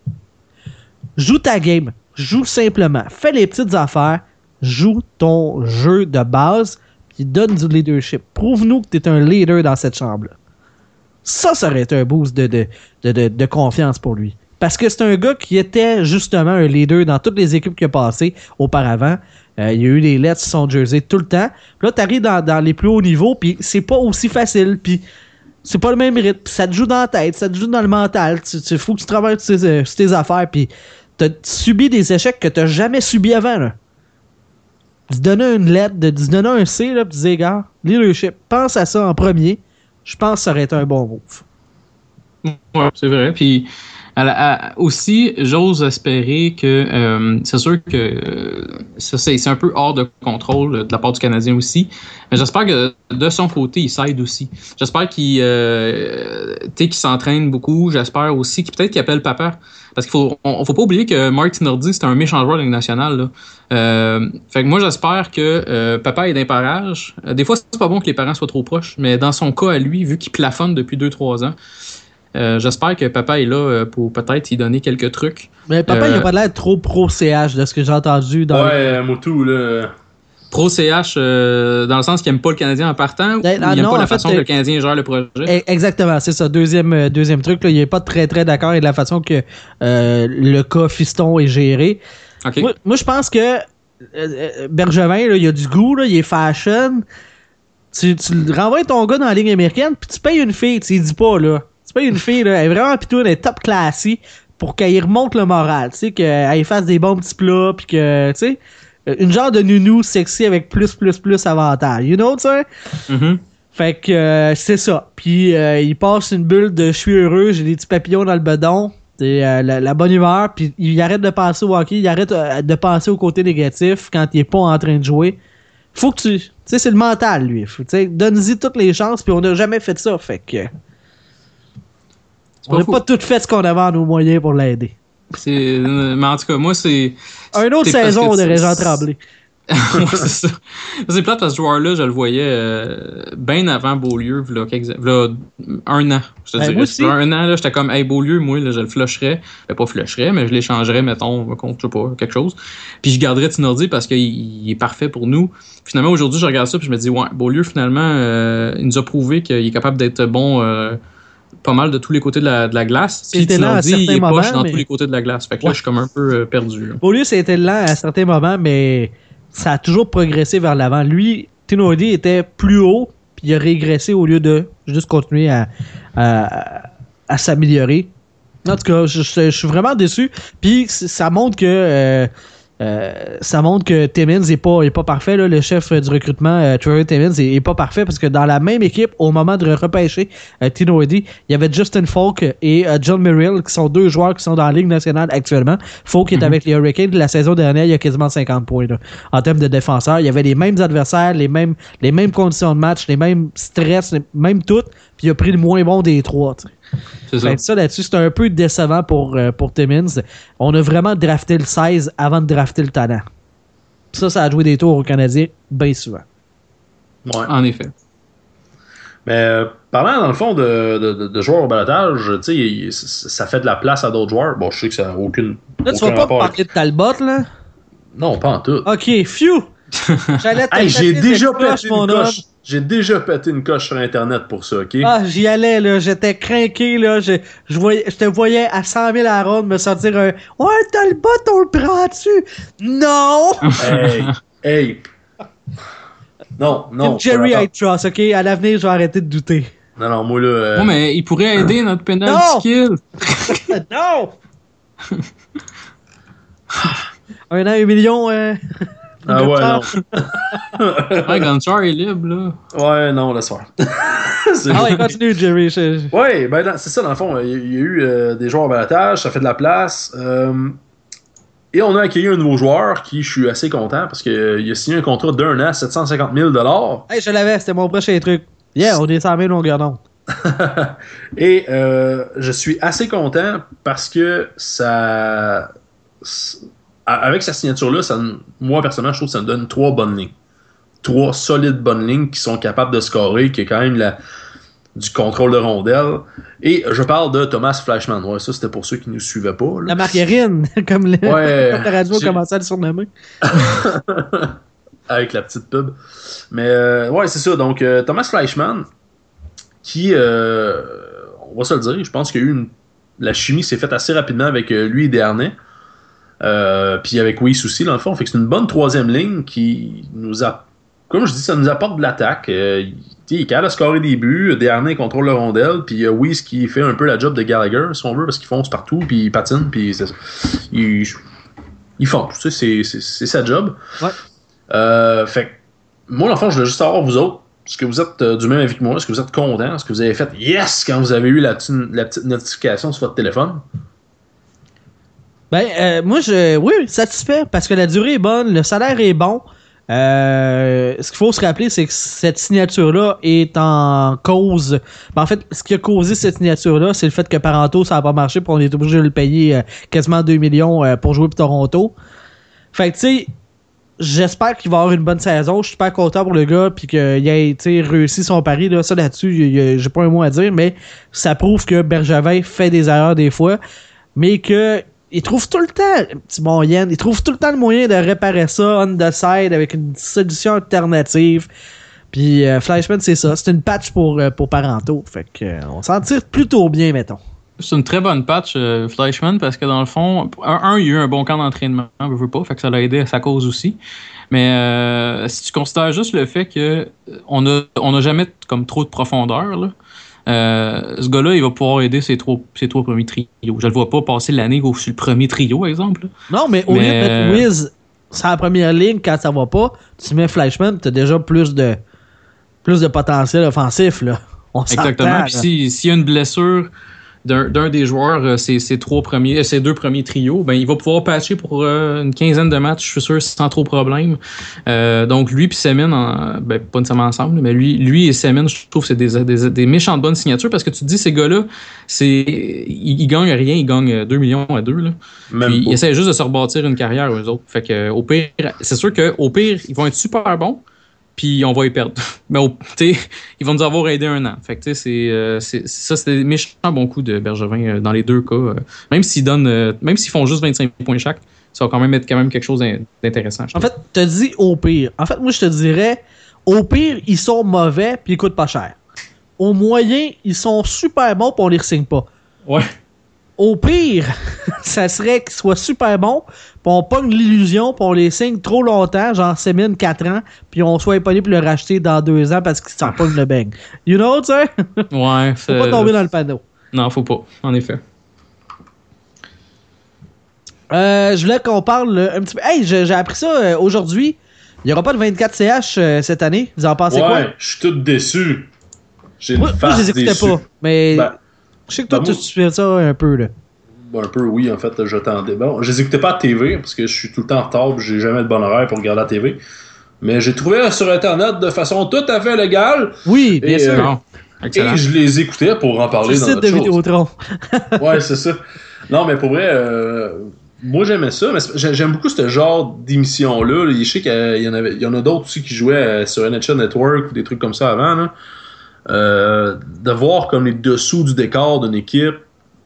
Joue ta game. Joue simplement. Fais les petites affaires. Joue ton jeu de base. Puis donne du leadership. Prouve-nous que tu es un leader dans cette chambre-là. Ça, ça aurait été un boost de, de, de, confiance pour lui. Parce que c'est un gars qui était justement un leader dans toutes les équipes qui a passé auparavant. Euh, il y a eu les lettres sur son jersey tout le temps. Là, tu arrives dans, dans les plus hauts niveaux, puis c'est pas aussi facile. Puis c'est pas le même rythme. Puis ça te joue dans la tête, ça te joue dans le mental. Tu, tu faut que tu travailles sur tes, affaires. Puis t'as subi des échecs que t'as jamais subi avant. Tu donnais une lettre, tu donnais un C, là, puis tu disais, gars, leadership, pense à ça en premier. Je pense que ça aurait été un bon move. Ouais, c'est vrai. Puis à la- à- aussi, j'ose espérer que euh, c'est sûr que euh, ça c'est un peu hors de contrôle de la part du Canadien aussi. Mais j'espère que de son côté, il s'aide aussi. J'espère qu'il euh, qu'il s'entraîne beaucoup. J'espère aussi qu'il peut-être qu'il appelle papa. Parce qu'il faut, faut pas oublier que Mark Nordi, c'est un méchant joueur de la Ligue nationale. Là. Euh, fait que moi, j'espère que euh, papa est d'un parage. Des fois, c'est pas bon que les parents soient trop proches, mais dans son cas à lui, vu qu'il plafonne depuis 2-3 ans, euh, j'espère que papa est là euh, pour peut-être y donner quelques trucs. Mais papa, Euh, il a pas l'air trop pro-CH de ce que j'ai entendu dans Ouais, euh, Moutou, là. Pro CH, euh, dans le sens qu'il aime pas le Canadien en partant, Ben, ou ah il aime non, pas la façon euh, que le Canadien gère le projet? E- Exactement, c'est ça. Deuxième, euh, deuxième truc, là, il est pas très très d'accord avec la façon que euh, le cas Fiston est géré. Ok. Moi, moi, je pense que euh, euh, Bergevin, là, il a du goût, là, il est fashion. Tu, tu le renvoies ton gars dans la ligne américaine, puis tu payes une fille, tu dis pas, là. Payes une fille, là, elle est vraiment pitoune, elle est top classy, pour qu'elle remonte le moral, tu sais, qu'elle fasse des bons petits plats, puis que, tu sais, une genre de nounou sexy avec plus, plus, plus avantage. You know, tu sais? Mhm. Fait que euh, c'est ça. Puis euh, il passe une bulle de je suis heureux, j'ai des petits papillons dans le bedon. Euh, la, la bonne humeur. Puis il arrête de penser au hockey, il arrête euh, de penser au côté négatif quand il est pas en train de jouer. Faut que tu. Tu sais, c'est le mental, lui. Faut, tu sais, Donne-y toutes les chances, puis on n'a jamais fait ça. Fait que. On n'a pas tout fait ce qu'on avait en nos moyens pour l'aider. C'est- euh, mais en tout cas, moi, c'est. Un autre saison de Régent Tremblay. Ouais, c'est ça. C'est plate parce que ce joueur-là, je le voyais euh, bien avant Beaulieu, quelques- v'là un an. Je te Ben, dirais, moi aussi. un an, là, j'étais comme, hey, Beaulieu, moi, là, je le flusherais. Ben, pas flusherais, mais je l'échangerais, mettons, contre, je sais pas, quelque chose. Puis je garderais Tinordi parce qu'il il est parfait pour nous. Finalement, aujourd'hui, je regarde ça puis je me dis, ouais, Beaulieu, finalement, euh, il nous a prouvé qu'il est capable d'être bon euh, pas mal de tous les côtés de la, de la glace. Puis à Tinordi, il est poche dans mais- tous les côtés de la glace. Fait que là, je suis comme un peu euh, perdu. là. Au lieu, c'était lent à certains moments, mais ça a toujours progressé vers l'avant. Lui, Tinordi était plus haut, puis il a régressé au lieu de juste continuer à, à, à s'améliorer. En tout cas, je, je- je suis vraiment déçu. Puis ça montre que euh, euh, ça montre que Timmins est pas, est pas parfait. Là. Le chef du recrutement, euh, Trevor Timmins, est, est pas parfait parce que dans la même équipe, au moment de repêcher euh, Tino Eddy, il y avait Justin Falk et John Merrill, qui sont deux joueurs qui sont dans la Ligue nationale actuellement. Falk est avec les Hurricanes. La saison dernière, il y a quasiment 50 points. là. En termes de défenseurs, il y avait les mêmes adversaires, les mêmes, les mêmes conditions de match, les mêmes stress, les- même tout. Puis il a pris le moins bon des trois. Ça. Fait que ça là-dessus, c'est un peu décevant pour, euh, pour Timmins. On a vraiment drafté le 16 avant de drafter le talent. Ça, ça a joué des tours aux Canadiens bien souvent. Ouais. En effet. Mais euh, parlant dans le fond de, de, joueurs au balotage, tu sais, il- ça fait de la place à d'autres joueurs. Bon, je sais que ça n'a aucune. Là, tu aucun vas pas rapport parler de Talbot, là? Non, pas en tout. OK, phew! J'allais te Hey, j'ai déjà pété mon une coche. J'ai déjà pété une coche sur Internet pour ça, ok? Ah, j'y allais, là. J'étais craqué, là. Je, je, voyais, je te voyais à 100 000 à la ronde me sortir un « Ouais, Talbot, on le prend-tu? » Non! hey, hey. Non, non. Jerry I trust, OK? À l'avenir, je vais arrêter de douter. Non, non, moi là. euh, Bon, mais il pourrait aider notre penalty Non! kill. non! un an, un million, euh... ah ouais, non. Ouais, Gunchar est libre, là. Ouais, non, laisse faire. C'est- Ah ouais, continue, Jerry. je- je- Ouais, ben c'est ça, dans le fond. Il y a- il y a eu euh, des joueurs au balotage, ça fait de la place. euh, et on a accueilli un nouveau joueur qui, je suis assez content parce qu'il a signé un contrat d'un an, 750 000 Hey, je l'avais, c'était mon prochain truc. Yeah, on est 100 000 longueur d'onde. Et euh, je suis assez content parce que ça. Avec sa signature-là, moi personnellement, je trouve que ça me donne trois bonnes lignes. Trois solides bonnes lignes qui sont capables de scorer, qui est quand même la, du contrôle de rondelle. Et je parle de Thomas Flashman. Ouais, ça c'était pour ceux qui ne nous suivaient pas. là. La margarine, comme, le, Ouais, comme la radio commençait à le surnommer. avec la petite pub. Mais euh, ouais, c'est ça. Donc, euh, Thomas Fleischmann, qui, euh, on va se le dire, je pense qu'il y a eu une. La chimie s'est faite assez rapidement avec lui et Dernay. Euh, puis avec Weiss aussi, dans le fond. Fait que c'est une bonne troisième ligne qui nous a. Comme je dis, ça nous apporte de l'attaque. Euh, il, est capable de scorer des buts. Dernay contrôle le rondelle. Puis il y a Weiss qui fait un peu la job de Gallagher, si on veut, parce qu'il fonce partout. Puis il patine. Puis. Il, il fonce. Tu sais, c'est- sa job. Ouais. Euh, fait moi, l'enfant, je voulais juste savoir, vous autres, est-ce que vous êtes euh, du même avis que moi? Est-ce que vous êtes content? Est-ce que vous avez fait yes quand vous avez eu la, la petite notification sur votre téléphone? Ben, euh, moi, je, oui, satisfait parce que la durée est bonne, le salaire est bon. Euh, ce qu'il faut se rappeler, c'est que cette signature-là est en cause. Ben, en fait, ce qui a causé cette signature-là, c'est le fait que Paranto, ça n'a pas marché, puis on est obligé de le payer euh, quasiment 2 millions euh, pour jouer pour Toronto. Fait que, tu sais, j'espère qu'il va avoir une bonne saison. Je suis super content pour le gars, puis qu'il ait réussi son pari. Là, ça là-dessus, j'ai pas un mot à dire, mais ça prouve que Bergevin fait des erreurs des fois, mais que il trouve tout le temps, petit moyen, il trouve tout le temps le moyen de réparer ça on the side avec une solution alternative. Puis euh, Flashman, c'est ça. C'est une patch pour, euh, pour Parenteau. Fait que euh, on s'en tire plutôt bien, mettons. C'est une très bonne patch, euh, Fleischmann, parce que dans le fond, un, il y a eu un bon camp d'entraînement, je veux pas, fait que ça l'a aidé à sa cause aussi. Mais euh, si tu considères juste le fait que on a, on a jamais comme trop de profondeur, là, euh, ce gars-là, il va pouvoir aider ses trois, ses trois premiers trios. Je le vois pas passer l'année sur le premier trio, par exemple. Non, mais au lieu de mettre Wiz sur la première ligne quand ça va pas, tu mets Flashman, t'as déjà plus de plus de potentiel offensif, là. On Exactement. Puis si- s'il y a une blessure d'un des joueurs, euh, ses, ses trois premiers, euh, ses deux premiers trios, ben il va pouvoir patcher pour euh, une quinzaine de matchs, je suis sûr, sans trop de problème. Euh, donc lui puis Semin, en- ben, pas nécessairement ensemble, mais lui, lui et Semin, je trouve que c'est des, des, des méchantes bonnes signatures parce que tu te dis ces gars-là, c'est ils, ils gagnent rien, ils gagnent 2 millions à deux là. Même Puis ils essaient juste de se rebâtir une carrière eux autres. Fait que au pire, c'est sûr qu'au pire, ils vont être super bons, puis on va y perdre. Mais au, ils vont nous avoir aidé un an. Fait que c'est, euh, ça, c'est des méchants bons coups de Bergevin euh, dans les deux cas. euh. même s'ils donnent, euh, même s'ils font juste 25 points chaque, ça va quand même être quand même quelque chose d'in- d'intéressant. En fait, te dis au pire. En fait, moi, je te dirais, au pire, ils sont mauvais puis ils coûtent pas cher. Au moyen, ils sont super bons puis on les signe pas. ouais. Au pire, ça serait qu'ils soient super bons, puis on pogne l'illusion, puis on les signe trop longtemps, genre Sémine 4 ans, puis on soit étonné pour le racheter dans 2 ans parce qu'ils s'en pognent le bang. You know, tu sais? Ouais. Faut pas tomber dans le panneau. Non, faut pas. En effet. Euh, je voulais qu'on parle un petit peu. Hey, j'ai appris ça euh, aujourd'hui. Il n'y aura pas de 24 CH euh, cette année. Vous en pensez quoi? Ouais, je suis tout déçu. J'ai une Moi, moi, face je les écoutais déçue. pas. Mais Ben, je sais que toi, ben, tu moi- fais ça un peu. là. Bon, un peu, oui, en fait, j'attendais. Bon, je les écoutais pas à TV parce que je suis tout le temps en retard, puis j'ai jamais de bon horaire pour regarder la TV. Mais j'ai trouvé sur Internet de façon tout à fait légale Oui, bien Et, sûr. euh, et je les écoutais pour en parler le dans site notre de chose. Vidéotron. Ouais, c'est ça. Non, mais pour vrai, euh, moi j'aimais ça, mais j'aime beaucoup ce genre d'émission-là. Je sais qu'il y en, avait, il y en a d'autres aussi qui jouaient euh, sur NHL Network ou des trucs comme ça avant. là. Euh, de voir comme les dessous du décor d'une équipe,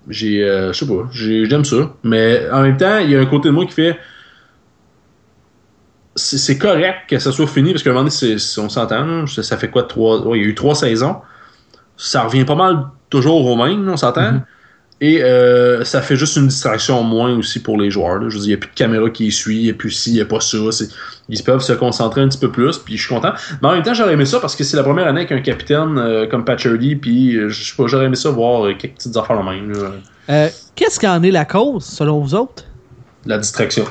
j'ai, euh, je sais pas, j'ai- j'aime ça. Mais en même temps, il y a un côté de moi qui fait. C'est correct que ça soit fini parce qu'à un moment donné, on s'entend. ça, fait quoi trois. il y a eu trois saisons. Ça revient pas mal toujours au même, on s'entend. Mhm. Et euh, ça fait juste une distraction moins aussi pour les joueurs. là. Je veux dire, il n'y a plus de caméra qui suit, il n'y a plus ci, il n'y a pas ça. Ils peuvent se concentrer un petit peu plus, puis je suis content. Mais en même temps, j'aurais aimé ça parce que c'est la première année avec un capitaine euh, comme Patcherly, puis euh, je sais pas, j'aurais aimé ça voir euh, quelques petites affaires en même. Euh, Qu'est-ce qui en est la cause, selon vous autres? La distraction.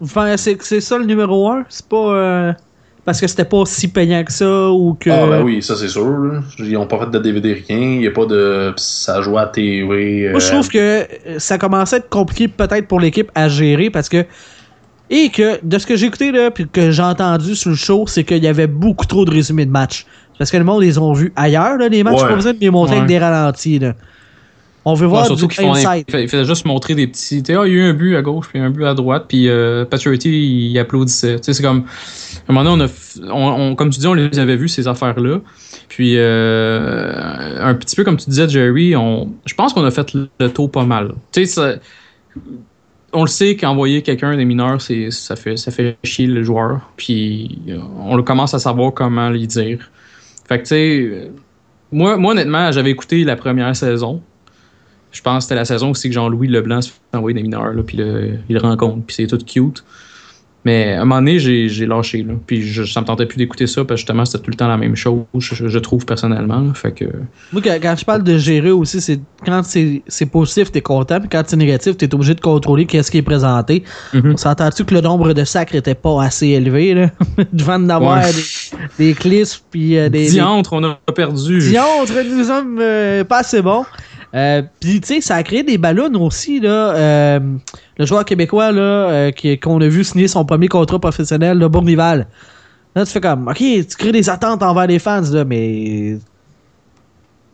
Vous pensez que c'est ça le numéro un? C'est pas euh, parce que c'était pas si payant que ça ou que. Ah, ben oui, ça c'est sûr. là. Ils n'ont pas fait de DVD, rien. Il n'y a pas de. Ça joue à TV. Moi, je euh, trouve que euh, ça commençait à être compliqué peut-être pour l'équipe à gérer parce que. Et que, de ce que j'ai écouté, là, puis que j'ai entendu sur le show, c'est qu'il y avait beaucoup trop de résumés de matchs. Parce que le monde, les ont vus ailleurs, là, les matchs. Ouais. Pas besoin de les montrer avec Ouais. des ralentis, là. On veut Ouais, voir surtout du qu'ils font inside. il faisait juste montrer des petits. Ah, il y a eu un but à gauche, puis un but à droite, puis euh, Paturity, il applaudissait. Tu sais, c'est comme. À un moment donné, on a, on, on- comme tu dis, on les avait vus, ces affaires-là. Puis, euh, un petit peu comme tu disais, Jerry, on, je pense qu'on a fait le, tour pas mal. Tu sais, ça- on le sait qu'envoyer quelqu'un des mineurs, c'est, ça, fait, ça fait chier le joueur. Puis, euh, on le commence à savoir comment lui dire. Fait que, tu sais, euh, moi, moi, honnêtement, j'avais écouté la première saison. Je pense que c'était la saison aussi que Jean-Louis Leblanc se fait envoyer des mineurs, là, puis le- il le rencontre, puis c'est tout cute. Mais à un moment donné, j'ai lâché. Là. Puis je, ça me tentait plus d'écouter ça, parce que justement, c'était tout le temps la même chose, je, je trouve personnellement. là. Fait que. Moi, quand, quand je parle de gérer aussi, c'est quand c'est positif, t'es content, puis quand c'est négatif, t'es obligé de contrôler qu'est-ce qui est présenté. Mhm. On s'entend-tu que le nombre de sacres était pas assez élevé, là? Devant d'avoir Ouais. des, des cliffs, puis euh, des. des- Diantre, on a perdu. Diantre, nous sommes euh, pas assez bons. Euh, Puis, tu sais, ça a créé des ballons aussi, là. Euh, le joueur québécois, là, euh, qui- qu'on a vu signer son premier contrat professionnel, le Bournival. Là, tu fais comme, OK, tu crées des attentes envers les fans, là, mais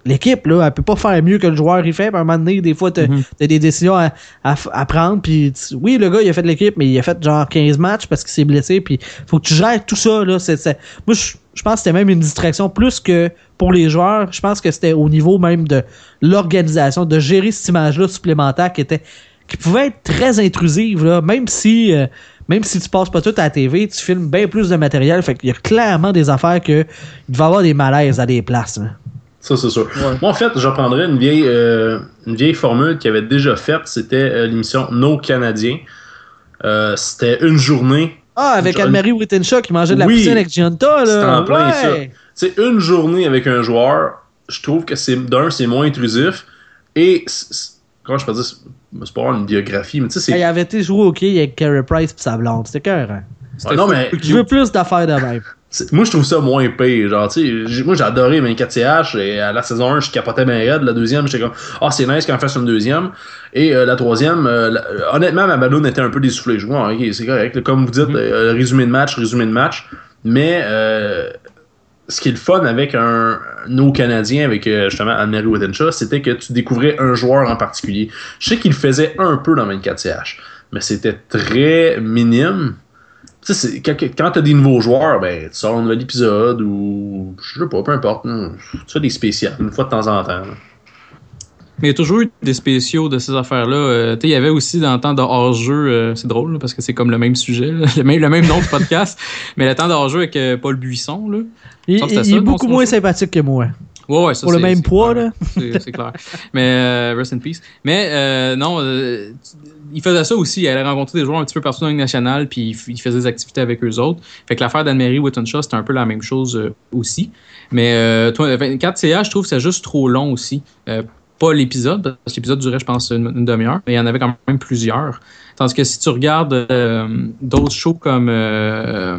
l'équipe, là, elle peut pas faire mieux que le joueur il fait. Puis à un moment donné, des fois, t'as Mhm. t'as des décisions à, à prendre. Puis oui, le gars, il a fait de l'équipe, mais il a fait genre 15 matchs parce qu'il s'est blessé. Puis faut que tu gères tout ça. Là. Moi, je, je pense que c'était même une distraction plus que pour les joueurs. Je pense que c'était au niveau même de l'organisation, de gérer cette image-là supplémentaire qui était qui pouvait être très intrusive, là, même si euh, même si tu passes pas tout à la TV, tu filmes bien plus de matériel. Fait qu'il y a clairement des affaires que il devait y avoir des malaises à des places. là. Ça, c'est sûr. Moi, en fait, je prendrais une vieille, euh, une vieille formule qu'il avait déjà faite. C'était euh, l'émission Nos Canadiens. Euh, c'était une journée. Ah, avec John- Anne-Marie Wittenshaw qui mangeait de la Oui. poutine avec Gianta, C'est là. en plein Ouais. ça. C'est une journée avec un joueur. Je trouve que c'est d'un, c'est moins intrusif. Et, c'est- c'est- comment je peux dire, c'est c'est pas une biographie, mais tu sais, c'est. Il avait été joué au quai avec Carey Price pis sa blonde. C'était cœur. Hein. Ah, non, mais Je veux plus d'affaires de même. Moi, je trouve ça moins pire. Genre, tu sais, moi, j'ai adoré 24CH. Et à la saison 1, je capotais bien raide. La deuxième, j'étais comme, ah, c'est nice qu'on fasse une deuxième. Et euh, la troisième, euh, la- euh, honnêtement, ma ballonne était un peu dessoufflée. Je vois, ok, c'est correct. Comme vous dites, euh, résumé de match, résumé de match. Mais euh, ce qui est le fun avec un, nos Canadiens, avec euh, justement Anne-Marie Wittenshaw, c'était que tu découvrais un joueur en particulier. Je sais qu'il faisait un peu dans 24CH, mais c'était très minime. Sais, quand, quand t'as des nouveaux joueurs, ben, tu sors un nouvel épisode ou je sais pas, peu importe. Tu fais des spéciales une fois de temps en temps. là. Mais il y a toujours eu des spéciaux de ces affaires-là. Euh, il y avait aussi dans le temps de hors-jeu, euh, c'est drôle là, parce que c'est comme le même sujet, là, le, même, le même nom de podcast, mais le temps de hors-jeu avec euh, Paul Buisson. Là. Il, Ça, est beaucoup moins sympathique que moi. Ouais, ouais, ça, Pour le même poids, clair. là. C'est clair. Mais euh, rest in peace. Mais euh, non, euh, il faisait ça aussi. Il allait rencontrer des joueurs un petit peu partout dans la Ligue nationale, puis il, faisait des activités avec eux autres. Fait que l'affaire d'Anne-Marie Wittenshaw, c'était un peu la même chose euh, aussi. Mais euh, toi, 24 CA, je trouve que c'est juste trop long aussi. Euh, pas l'épisode, parce que l'épisode durait, je pense, une, une demi-heure, mais il y en avait quand même plusieurs. Tandis que si tu regardes euh, d'autres shows comme. euh,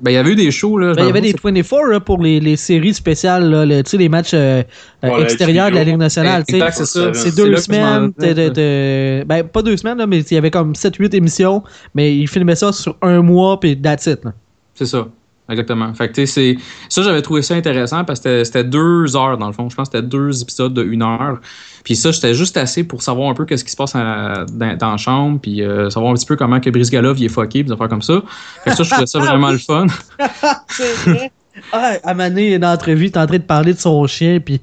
ben, il y avait eu des shows, là. Ben, il y avait des rappelle, 24 là, pour les, les séries spéciales, là, le- tu sais, les matchs euh, euh, extérieurs de la. Ligue nationale. tu sais. Exact, c'est ça. C'est deux semaines. venais, de- de- de- Ben, pas deux semaines, là, mais il y avait comme 7-8 émissions, mais ils filmaient ça sur un mois, puis that's it. là. C'est ça. Exactement. Fait que, c'est- ça, j'avais trouvé ça intéressant parce que c'était- deux heures, dans le fond. Je pense que c'était deux épisodes de une heure. Puis ça, j'étais juste assez pour savoir un peu qu'est-ce qui se passe à- dans, dans la chambre, puis euh, savoir un petit peu comment que Brice Galov il est fucké, puis des affaires comme ça. Fait que ça, je trouvais ça vraiment le fun. C'est vrai. Ah, à Mané, une entrevue, t'es en train de parler de son chien, puis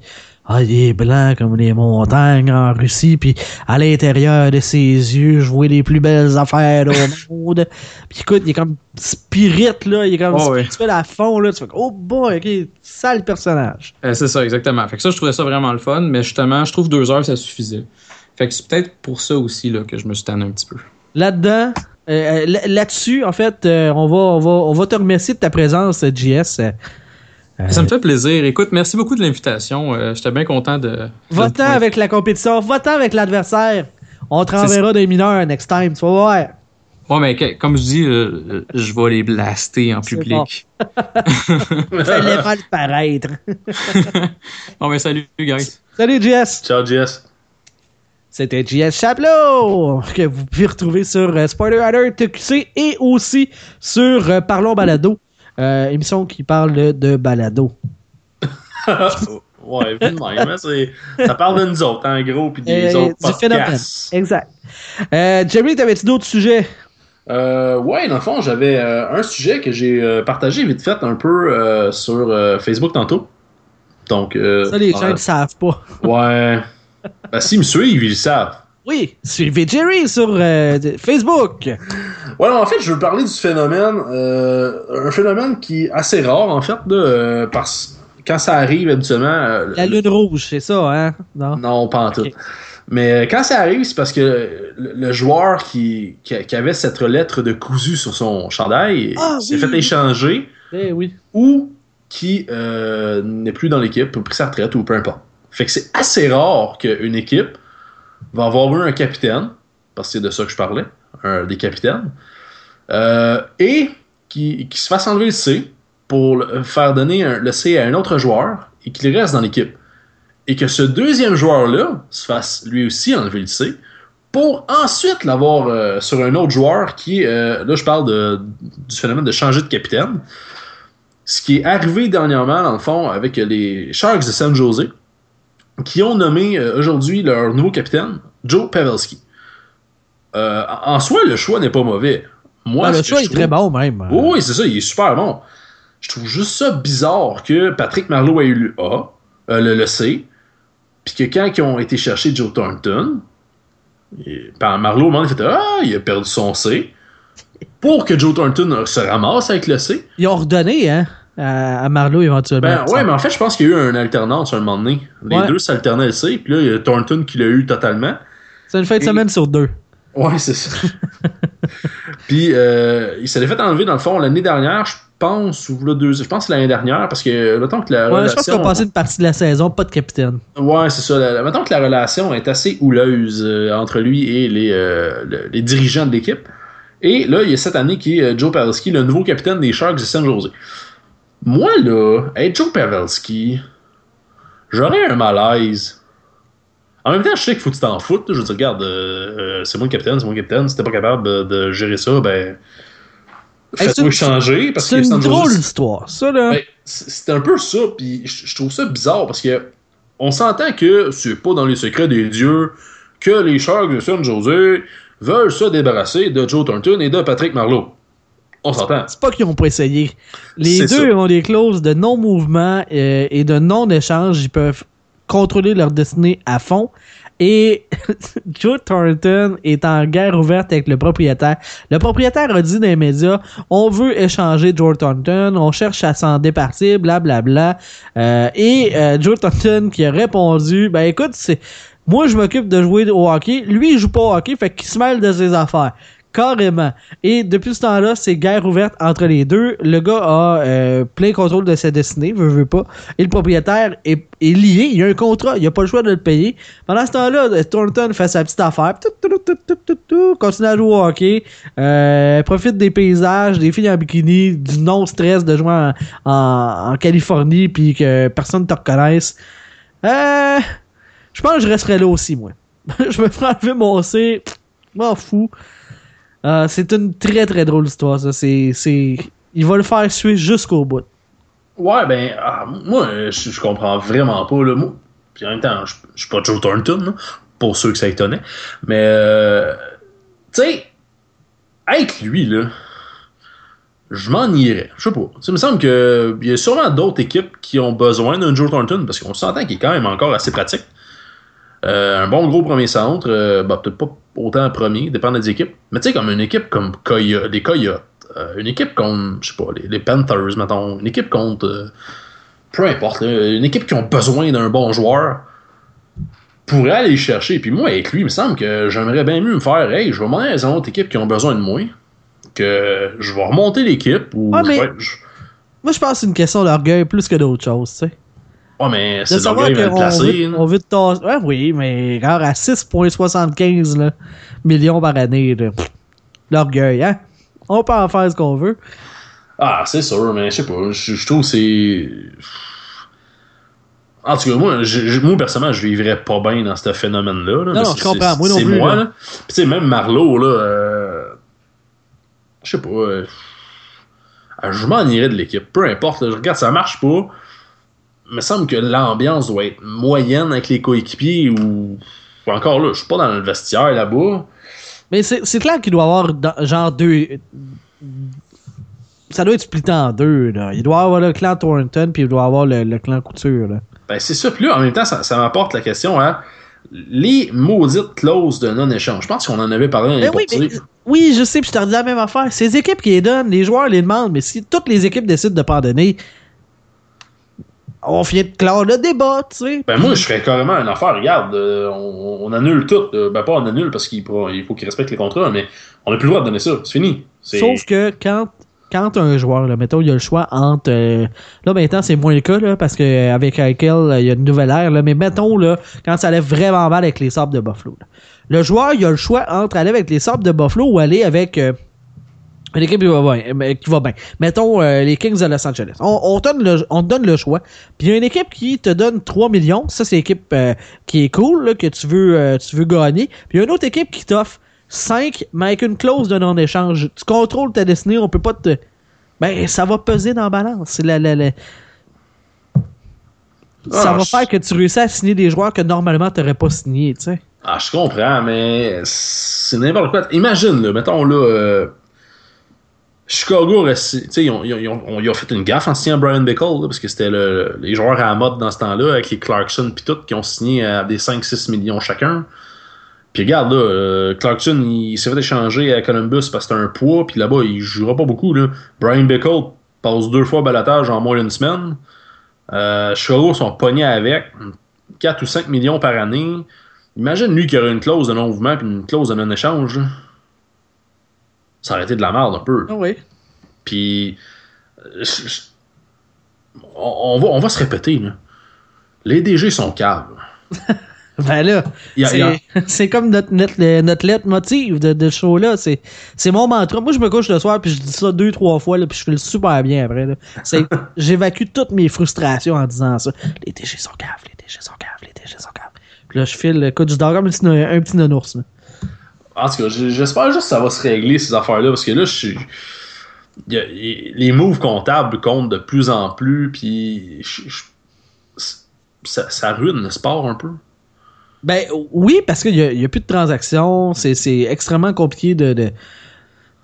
ah, il est blanc comme les montagnes en Russie, puis à l'intérieur de ses yeux, je vois les plus belles affaires au monde. Puis écoute, il est comme spirit, là, il est comme Oh, ouais. spirituel à fond, là. Tu fais, oh boy, ok, sale personnage. Euh, c'est ça, exactement. Fait que ça, je trouvais ça vraiment le fun, mais justement, je trouve deux heures, ça suffisait. Fait que c'est peut-être pour ça aussi là, que je me suis tanné un petit peu. Là-dedans, euh, là- là-dessus, en fait, euh, on, va, on, va, on va te remercier de ta présence, euh, JS. Euh, Ça me fait plaisir. Écoute, merci beaucoup de l'invitation. Euh, J'étais bien content de. Va-t'en de- avec la compétition, va-t'en avec l'adversaire. On te renverra des mineurs next time, tu vas voir. Ouais, mais que- comme je dis, euh, je vais les blaster en public. Fallait mal paraître. Bon, mais salut, guys. Salut JS. Ciao, Jess. C'était JS Chaplot que vous pouvez retrouver sur euh, Spoiler Alert TQC et aussi sur euh, Parlons Balado, euh, émission qui parle de balado. ouais, vu de même, hein, ça parle de nous autres, en gros, puis des Euh, autres du phénomène. podcasts. Exact. Euh, Jerry, t'avais-tu d'autres sujets? Euh, ouais, dans le fond, j'avais euh, un sujet que j'ai euh, partagé vite fait un peu euh, sur euh, Facebook tantôt. Donc, euh, Ça, les gens ne savent pas. ouais. Ben, s'ils me suivent, ils le savent. Oui, suivez Jerry sur euh, Facebook. Ouais, en fait, je veux parler du phénomène, euh, un phénomène qui est assez rare, en fait, là, euh, parce quand ça arrive habituellement. euh, La lune rouge, c'est ça, hein? Non? Non, pas en tout. Mais quand ça arrive, c'est parce que le, le joueur qui, qui, qui avait cette lettre de cousu sur son chandail Ah, s'est oui, fait échanger Eh oui. ou qui n'est plus dans l'équipe, ou pris sa retraite, ou peu importe. Fait que c'est assez rare qu'une équipe va avoir eu un capitaine, parce que c'est de ça que je parlais, un des capitaines, euh, et qui, qui se fasse enlever le C pour le- faire donner le C à un autre joueur et qu'il reste dans l'équipe. Et que ce deuxième joueur-là se fasse lui aussi enlever le C pour ensuite l'avoir euh, sur un autre joueur qui, euh, là je parle de, du phénomène de changer de capitaine. Ce qui est arrivé dernièrement, dans le fond, avec les Sharks de San Jose, qui ont nommé euh, aujourd'hui leur nouveau capitaine, Joe Pavelski. Euh, en soi, le choix n'est pas mauvais. Moi, Ah, le choix est trouve- très bon, même. oui, oui, c'est ça, il est super bon. Je trouve juste ça bizarre que Patrick Marleau ait eu le A, euh, le, le C, puis que quand ils ont été chercher Joe Thornton, et- Marleau, au moment, il fait Ah, il a perdu son C. Pour que Joe Thornton se ramasse avec le C. Ils ont redonné, hein, à, à Marlowe éventuellement. Ben ouais, mais en fait, je pense qu'il y a eu un alternance un moment donné. Les Ouais. deux s'alternaient le puis là, il y a Thornton qui l'a eu totalement. C'est une fin de Et- semaine sur deux. Ouais, c'est ça. Puis euh, il s'est fait enlever dans le fond l'année dernière, je pense, ou là, deux, je pense l'année dernière, parce que mettons que la Ouais, je pense relation. qu'on a passé une partie de la saison, pas de capitaine. Ouais, c'est ça. La- mettons que la relation est assez houleuse euh, entre lui et les, euh, le- les dirigeants de l'équipe. Et là, il y a cette année qui est Joe Pavelski, le nouveau capitaine des Sharks de San Jose. Moi, là, être Joe Pavelski, j'aurais un malaise. En même temps, je sais qu'il faut que tu t'en foutes. là. Je veux dire, regarde, euh, euh, c'est moi le capitaine, c'est moi le capitaine. Si t'es pas capable de, de gérer ça, ben. Hey, Faites-moi changer. Parce C'est une San Jose, drôle d'histoire, ça, là. ben, c'est un peu ça, puis je trouve ça bizarre parce que on s'entend que c'est pas dans les secrets des dieux que les Sharks de San Jose veulent se débarrasser de Joe Thornton et de Patrick Marleau. On s'entend. C'est pas qu'ils ont pas essayé. Les deux ça. ont des clauses de non-mouvement euh, et de non-échange. Ils peuvent contrôler leur destinée à fond. Et Joe Thornton est en guerre ouverte avec le propriétaire. Le propriétaire a dit dans les médias on veut échanger Joe Thornton, on cherche à s'en départir, blablabla. Euh, et euh, Joe Thornton qui a répondu ben écoute, c'est moi je m'occupe de jouer au hockey, lui il joue pas au hockey, fait qu'il se mêle de ses affaires. Carrément. Et depuis ce temps-là, c'est guerre ouverte entre les deux. Le gars a euh, plein contrôle de sa destinée, veut, veut pas. Et le propriétaire est, lié. Il a un contrat. Il a pas le choix de le payer. Pendant ce temps-là, Thornton fait sa petite affaire. Continue à jouer au hockey. Euh, profite des paysages, des filles en bikini, du non-stress de jouer en, Californie puis que personne te reconnaisse. Euh, je pense que je resterai là aussi, moi. je me ferai enlever mon C. M'en fous. Euh, c'est une très très drôle histoire, ça. C'est, c'est... Il va le faire suer jusqu'au bout. Ouais, ben, ah, moi, je, comprends vraiment pas le mot. Puis en même temps, je, je suis pas Joe Thornton, là, pour ceux que ça étonnait. Mais, euh, tu sais, être lui, là, je m'en irais. Je sais pas. Ça me semble qu'il y a sûrement d'autres équipes qui ont besoin d'un Joe Thornton parce qu'on s'entend qu'il est quand même encore assez pratique. Euh, un bon gros premier centre, euh, bah, peut-être pas autant premier, dépend des équipes. Mais tu sais, comme une équipe comme Coyote, les Coyotes, euh, une équipe contre, je sais pas, les, les Panthers, mettons, une équipe contre, euh, peu importe, là, une équipe qui ont besoin d'un bon joueur, pourrait aller le chercher. Puis moi, avec lui, il me semble que j'aimerais bien mieux me faire, hey, je vais aller dans une autre équipe qui ont besoin de moi, que je vais remonter l'équipe ou Ah, je mais- vais- je- Moi, je pense que c'est une question d'orgueil plus que d'autres choses, tu sais. Ouais, mais c'est mal qu'on placé. veut, on veut. Ouais, oui, mais regarde, à 6,75 là, millions par année, l'orgueil, hein? On peut en faire ce qu'on veut. Ah, c'est sûr, mais je sais pas. Je, trouve que c'est. En tout cas, moi, je, moi personnellement, je vivrais pas bien dans ce phénomène-là. là, non, c'est- je comprends. c'est- Moi non c'est plus, moi, là. là. Puis, tu sais, même Marlowe, là. euh, Je sais pas. euh, je m'en irais de l'équipe. Peu importe. là, je regarde, ça marche pas. Il me semble que l'ambiance doit être moyenne avec les coéquipiers ou. ou encore là, je suis pas dans le vestiaire là-bas. Mais c'est clair qu'il doit y avoir dans- genre deux. Ça doit être splitté en deux, là. Il doit y avoir le clan Thornton, puis il doit avoir le, le clan Couture, là. Ben, c'est ça. Puis là, en même temps, ça, ça m'apporte la question à les maudites clauses de non-échange. Je pense qu'on en avait parlé dans les Ben oui, mais- oui, je sais, puis je te redis la même affaire. Ces équipes qui les donnent, les joueurs les demandent, mais si toutes les équipes décident de pas en donner, on finit de clore le débat, tu sais. Ben, moi, je ferais carrément une affaire. Regarde, euh, on, on annule tout. Euh, Ben, pas on annule parce qu'il il faut qu'il respecte les contrats, mais on n'a plus le droit de donner ça. C'est fini. Sauf que quand, quand un joueur, là, mettons, il a le choix entre. euh, là, maintenant, c'est moins le cas, là, parce qu'avec Eichel, euh, il y a une nouvelle ère, là, mais mettons, là, quand ça allait vraiment mal avec les Sabres de Buffalo. là. Le joueur, il a le choix entre aller avec les Sabres de Buffalo ou aller avec. Euh, une équipe qui va bien. mais- Qui va bien. Mettons euh, les Kings de Los Angeles. On, donne le, on te donne le choix. Puis il y a une équipe qui te donne 3 millions. Ça, c'est l'équipe euh, qui est cool, là, que tu veux, euh, tu veux gagner. Puis il y a une autre équipe qui t'offre 5, mais avec une clause de non-échange. Tu contrôles ta destinée, on peut pas te. Ben, ça va peser dans la balance. C'est la, la, la- Ça Ah, va je- faire que tu réussis à signer des joueurs que normalement tu n'aurais pas signé, tu sais. Ah, je comprends, mais c'est n'importe quoi. Imagine, là, mettons, là, euh, Chicago, ils ont, ils ont- fait une gaffe en signant Brian Bickle, parce que c'était le- les joueurs à la mode dans ce temps-là, avec les Clarkson puis tout, qui ont signé à des 5-6 millions chacun. Puis regarde, là, euh, Clarkson, il s'est fait échanger à Columbus parce que c'était un poids, puis là-bas, il jouera pas beaucoup. Brian Bickle passe deux fois au balotage en moins d'une semaine. Euh, Chicago sont pognés avec 4 ou 5 millions par année. Imagine lui qui aurait une clause de non-mouvement puis une clause de non-échange. Ça aurait été de la merde un peu. oui. Puis, euh, je- je- on, on va, on va se répéter. Là. Les DG sont caves. Ben là, c'est- comme notre, notre, le- notre lettre motive de, de ce show-là. C'est mon mantra. Moi, je me couche le soir puis je dis ça deux, trois fois, là, puis je fais le super bien après. J'évacue toutes mes frustrations en disant ça. Les DG sont caves, les DG sont caves, les DG sont caves. Puis là, je file, écoute, je dors comme un petit, un petit nounours. là. En tout cas, j'espère juste que ça va se régler, ces affaires-là, parce que là, les moves comptables comptent de plus en plus, puis ça, ça ruine le sport un peu. Ben oui, parce qu'il n'y a, a plus de transactions. C'est extrêmement compliqué de, de,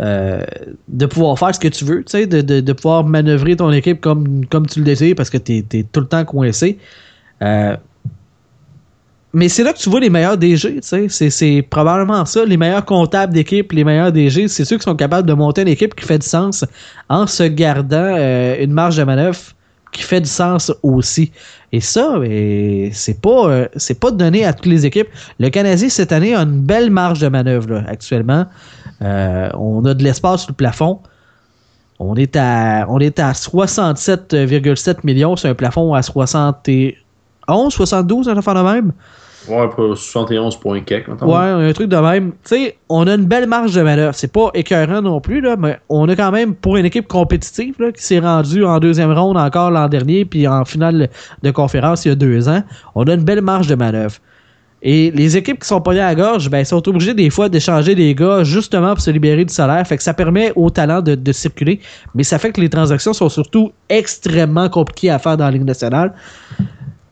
euh, de pouvoir faire ce que tu veux, tu sais, de, de, de pouvoir manœuvrer ton équipe comme, comme tu le désires parce que tu es, tout le temps coincé. Euh, mais c'est là que tu vois les meilleurs DG, tu sais. C'est- probablement ça. Les meilleurs comptables d'équipe, les meilleurs DG, c'est ceux qui sont capables de monter une équipe qui fait du sens en se gardant euh, une marge de manœuvre qui fait du sens aussi. Et ça, c'est pas euh, c'est pas donné à toutes les équipes. Le Canadien cette année a une belle marge de manœuvre actuellement. Euh, on a de l'espace sur le plafond. On est à, on est à 67,7 millions. C'est un plafond à 71, 72, un affaire de même. Ouais, pas 71 points quelques. Ouais, un truc de même. Tu sais, on a une belle marge de manœuvre. C'est pas écœurant non plus, mais on a quand même, pour une équipe compétitive, qui s'est rendue en deuxième ronde encore l'an dernier, puis en finale de conférence il y a deux ans, on a une belle marge de manœuvre. Et les équipes qui sont pognées à la gorge, ben, sont obligées des fois d'échanger des gars justement pour se libérer du salaire. Fait que ça permet aux talents de, de circuler. Mais ça fait que les transactions sont surtout extrêmement compliquées à faire dans la Ligue nationale.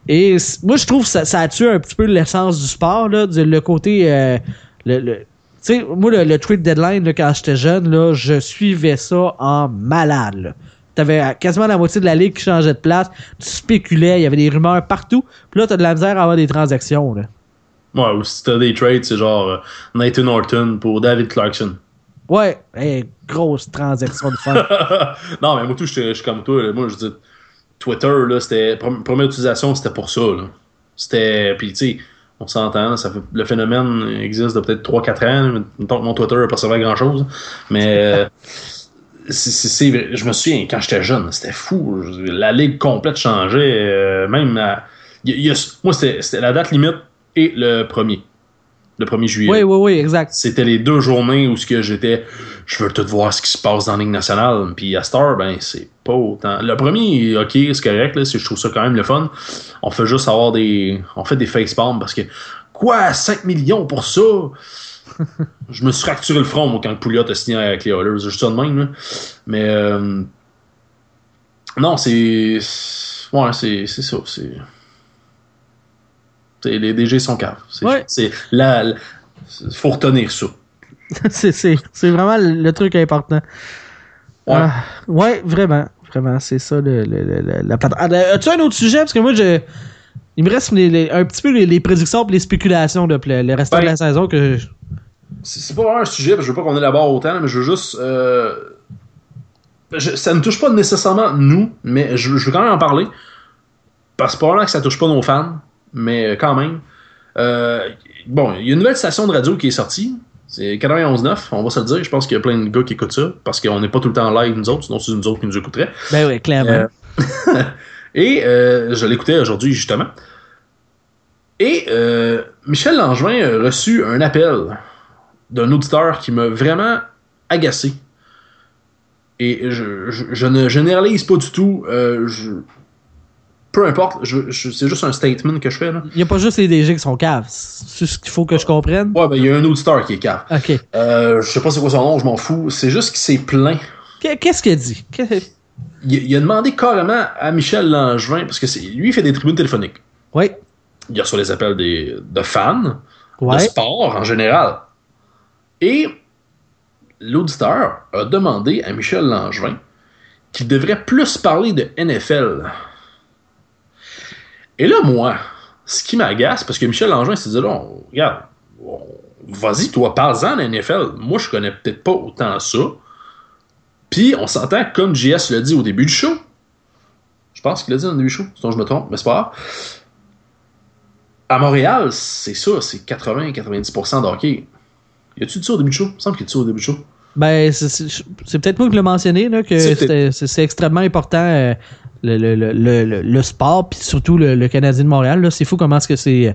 Et moi, je trouve que ça, ça a tué un petit peu l'essence du sport, là, du- le côté. euh, le, le- tu sais, moi, le, le trade deadline, là, quand j'étais jeune, là, je suivais ça en malade. là. T'avais euh, quasiment la moitié de la ligue qui changeait de place. Tu spéculais, il y avait des rumeurs partout. Puis là, t'as de la misère à avoir des transactions. Là. Ouais, ou si t'as des trades, c'est genre euh, Nathan Norton pour David Clarkson. Ouais, hey, grosse transaction de fun. non, mais moi, tout, je suis comme toi. Moi, je dis, Twitter, là, c'était. Première utilisation, c'était pour ça. C'était. Puis, tu sais, on s'entend, là, ça fait, le phénomène existe de peut-être 3-4 ans. Mettons que mon Twitter n'a pas servi à grand-chose. Mais. euh, c'est- je me souviens, quand j'étais jeune, c'était fou. La ligue complète changeait. euh, même à- y y a- moi, c'était c'était la date limite et le premier. Le 1er juillet. oui, oui, oui, exact. C'était les deux journées où ce que j'étais, je veux tout voir ce qui se passe dans la Ligue nationale. Puis à Star, ben c'est pas autant. Le premier, ok, c'est correct, là, je trouve ça quand même le fun. On fait juste avoir des, on fait des facepalms parce que quoi, 5 millions pour ça? je me suis fracturé le front moi quand Pouliot a signé avec les Oilers, juste ça de même. là. Mais euh, non, c'est, ouais, c'est, c'est ça, c'est. Les DG sont caves. C'est, Ouais. la, faut retenir ça. c'est, vraiment le truc important. Ouais. Ah, ouais, vraiment. Vraiment, c'est ça le, le- le- la plate- Ah, euh, As-tu un autre sujet? Parce que moi, je. Il me reste les- les- un petit peu les, les prédictions et les spéculations de le, restant Ben, de la saison que je- C'est c'est pas vraiment un sujet, parce que je veux pas qu'on élabore autant, mais je veux juste. euh, je- ça ne touche pas nécessairement nous, mais je, je veux quand même en parler. Parce que probablement que ça touche pas nos fans, mais quand même. Euh, bon, il y a une nouvelle station de radio qui est sortie. C'est 91.9, on va se le dire. Je pense qu'il y a plein de gars qui écoutent ça, parce qu'on n'est pas tout le temps en live, nous autres, sinon c'est nous autres qui nous écouteraient. Ben oui, clairement. Euh, et euh, je l'écoutais aujourd'hui, justement. Et euh, Michel Langevin a reçu un appel d'un auditeur qui m'a vraiment agacé. Et je, je- je ne généralise pas du tout. euh, je- peu importe, je- je- c'est juste un statement que je fais. Là. Il n'y a pas juste les DG qui sont caves. C'est ce qu'il faut que je comprenne? Ouais, ben il y a un auditeur qui est cave. Ok. Euh, je sais pas c'est quoi son nom, je m'en fous. C'est juste qu'il s'est plaint. Qu'est- Qu'est-ce qu'il dit? Qu'est- Il, il a demandé carrément à Michel Langevin, parce que lui, il fait des tribunes téléphoniques. Oui. Il reçoit les appels des, de fans, de Ouais. sport en général. Et l'auditeur a demandé à Michel Langevin qu'il devrait plus parler de NFL. Et là, moi, ce qui m'agace, parce que Michel Langevin s'est dit là, on- regarde, vas-y, toi, parle-en NFL. Moi, je connais peut-être pas autant ça. Puis, on s'entend, comme JS l'a dit au début du show. Je pense qu'il l'a dit au début du show, sinon je me trompe, mais c'est pas grave. À Montréal, c'est ça, c'est 80-90% de hockey. Y a-tu dit ça au début du show? Il me semble qu'il y a dit ça au début du show. Ben, c'est- peut-être moi qui l'ai mentionné, là, que c'est extrêmement important euh, le, le, le, le, sport, puis surtout le, Canadien de Montréal. C'est fou comment est-ce que c'est.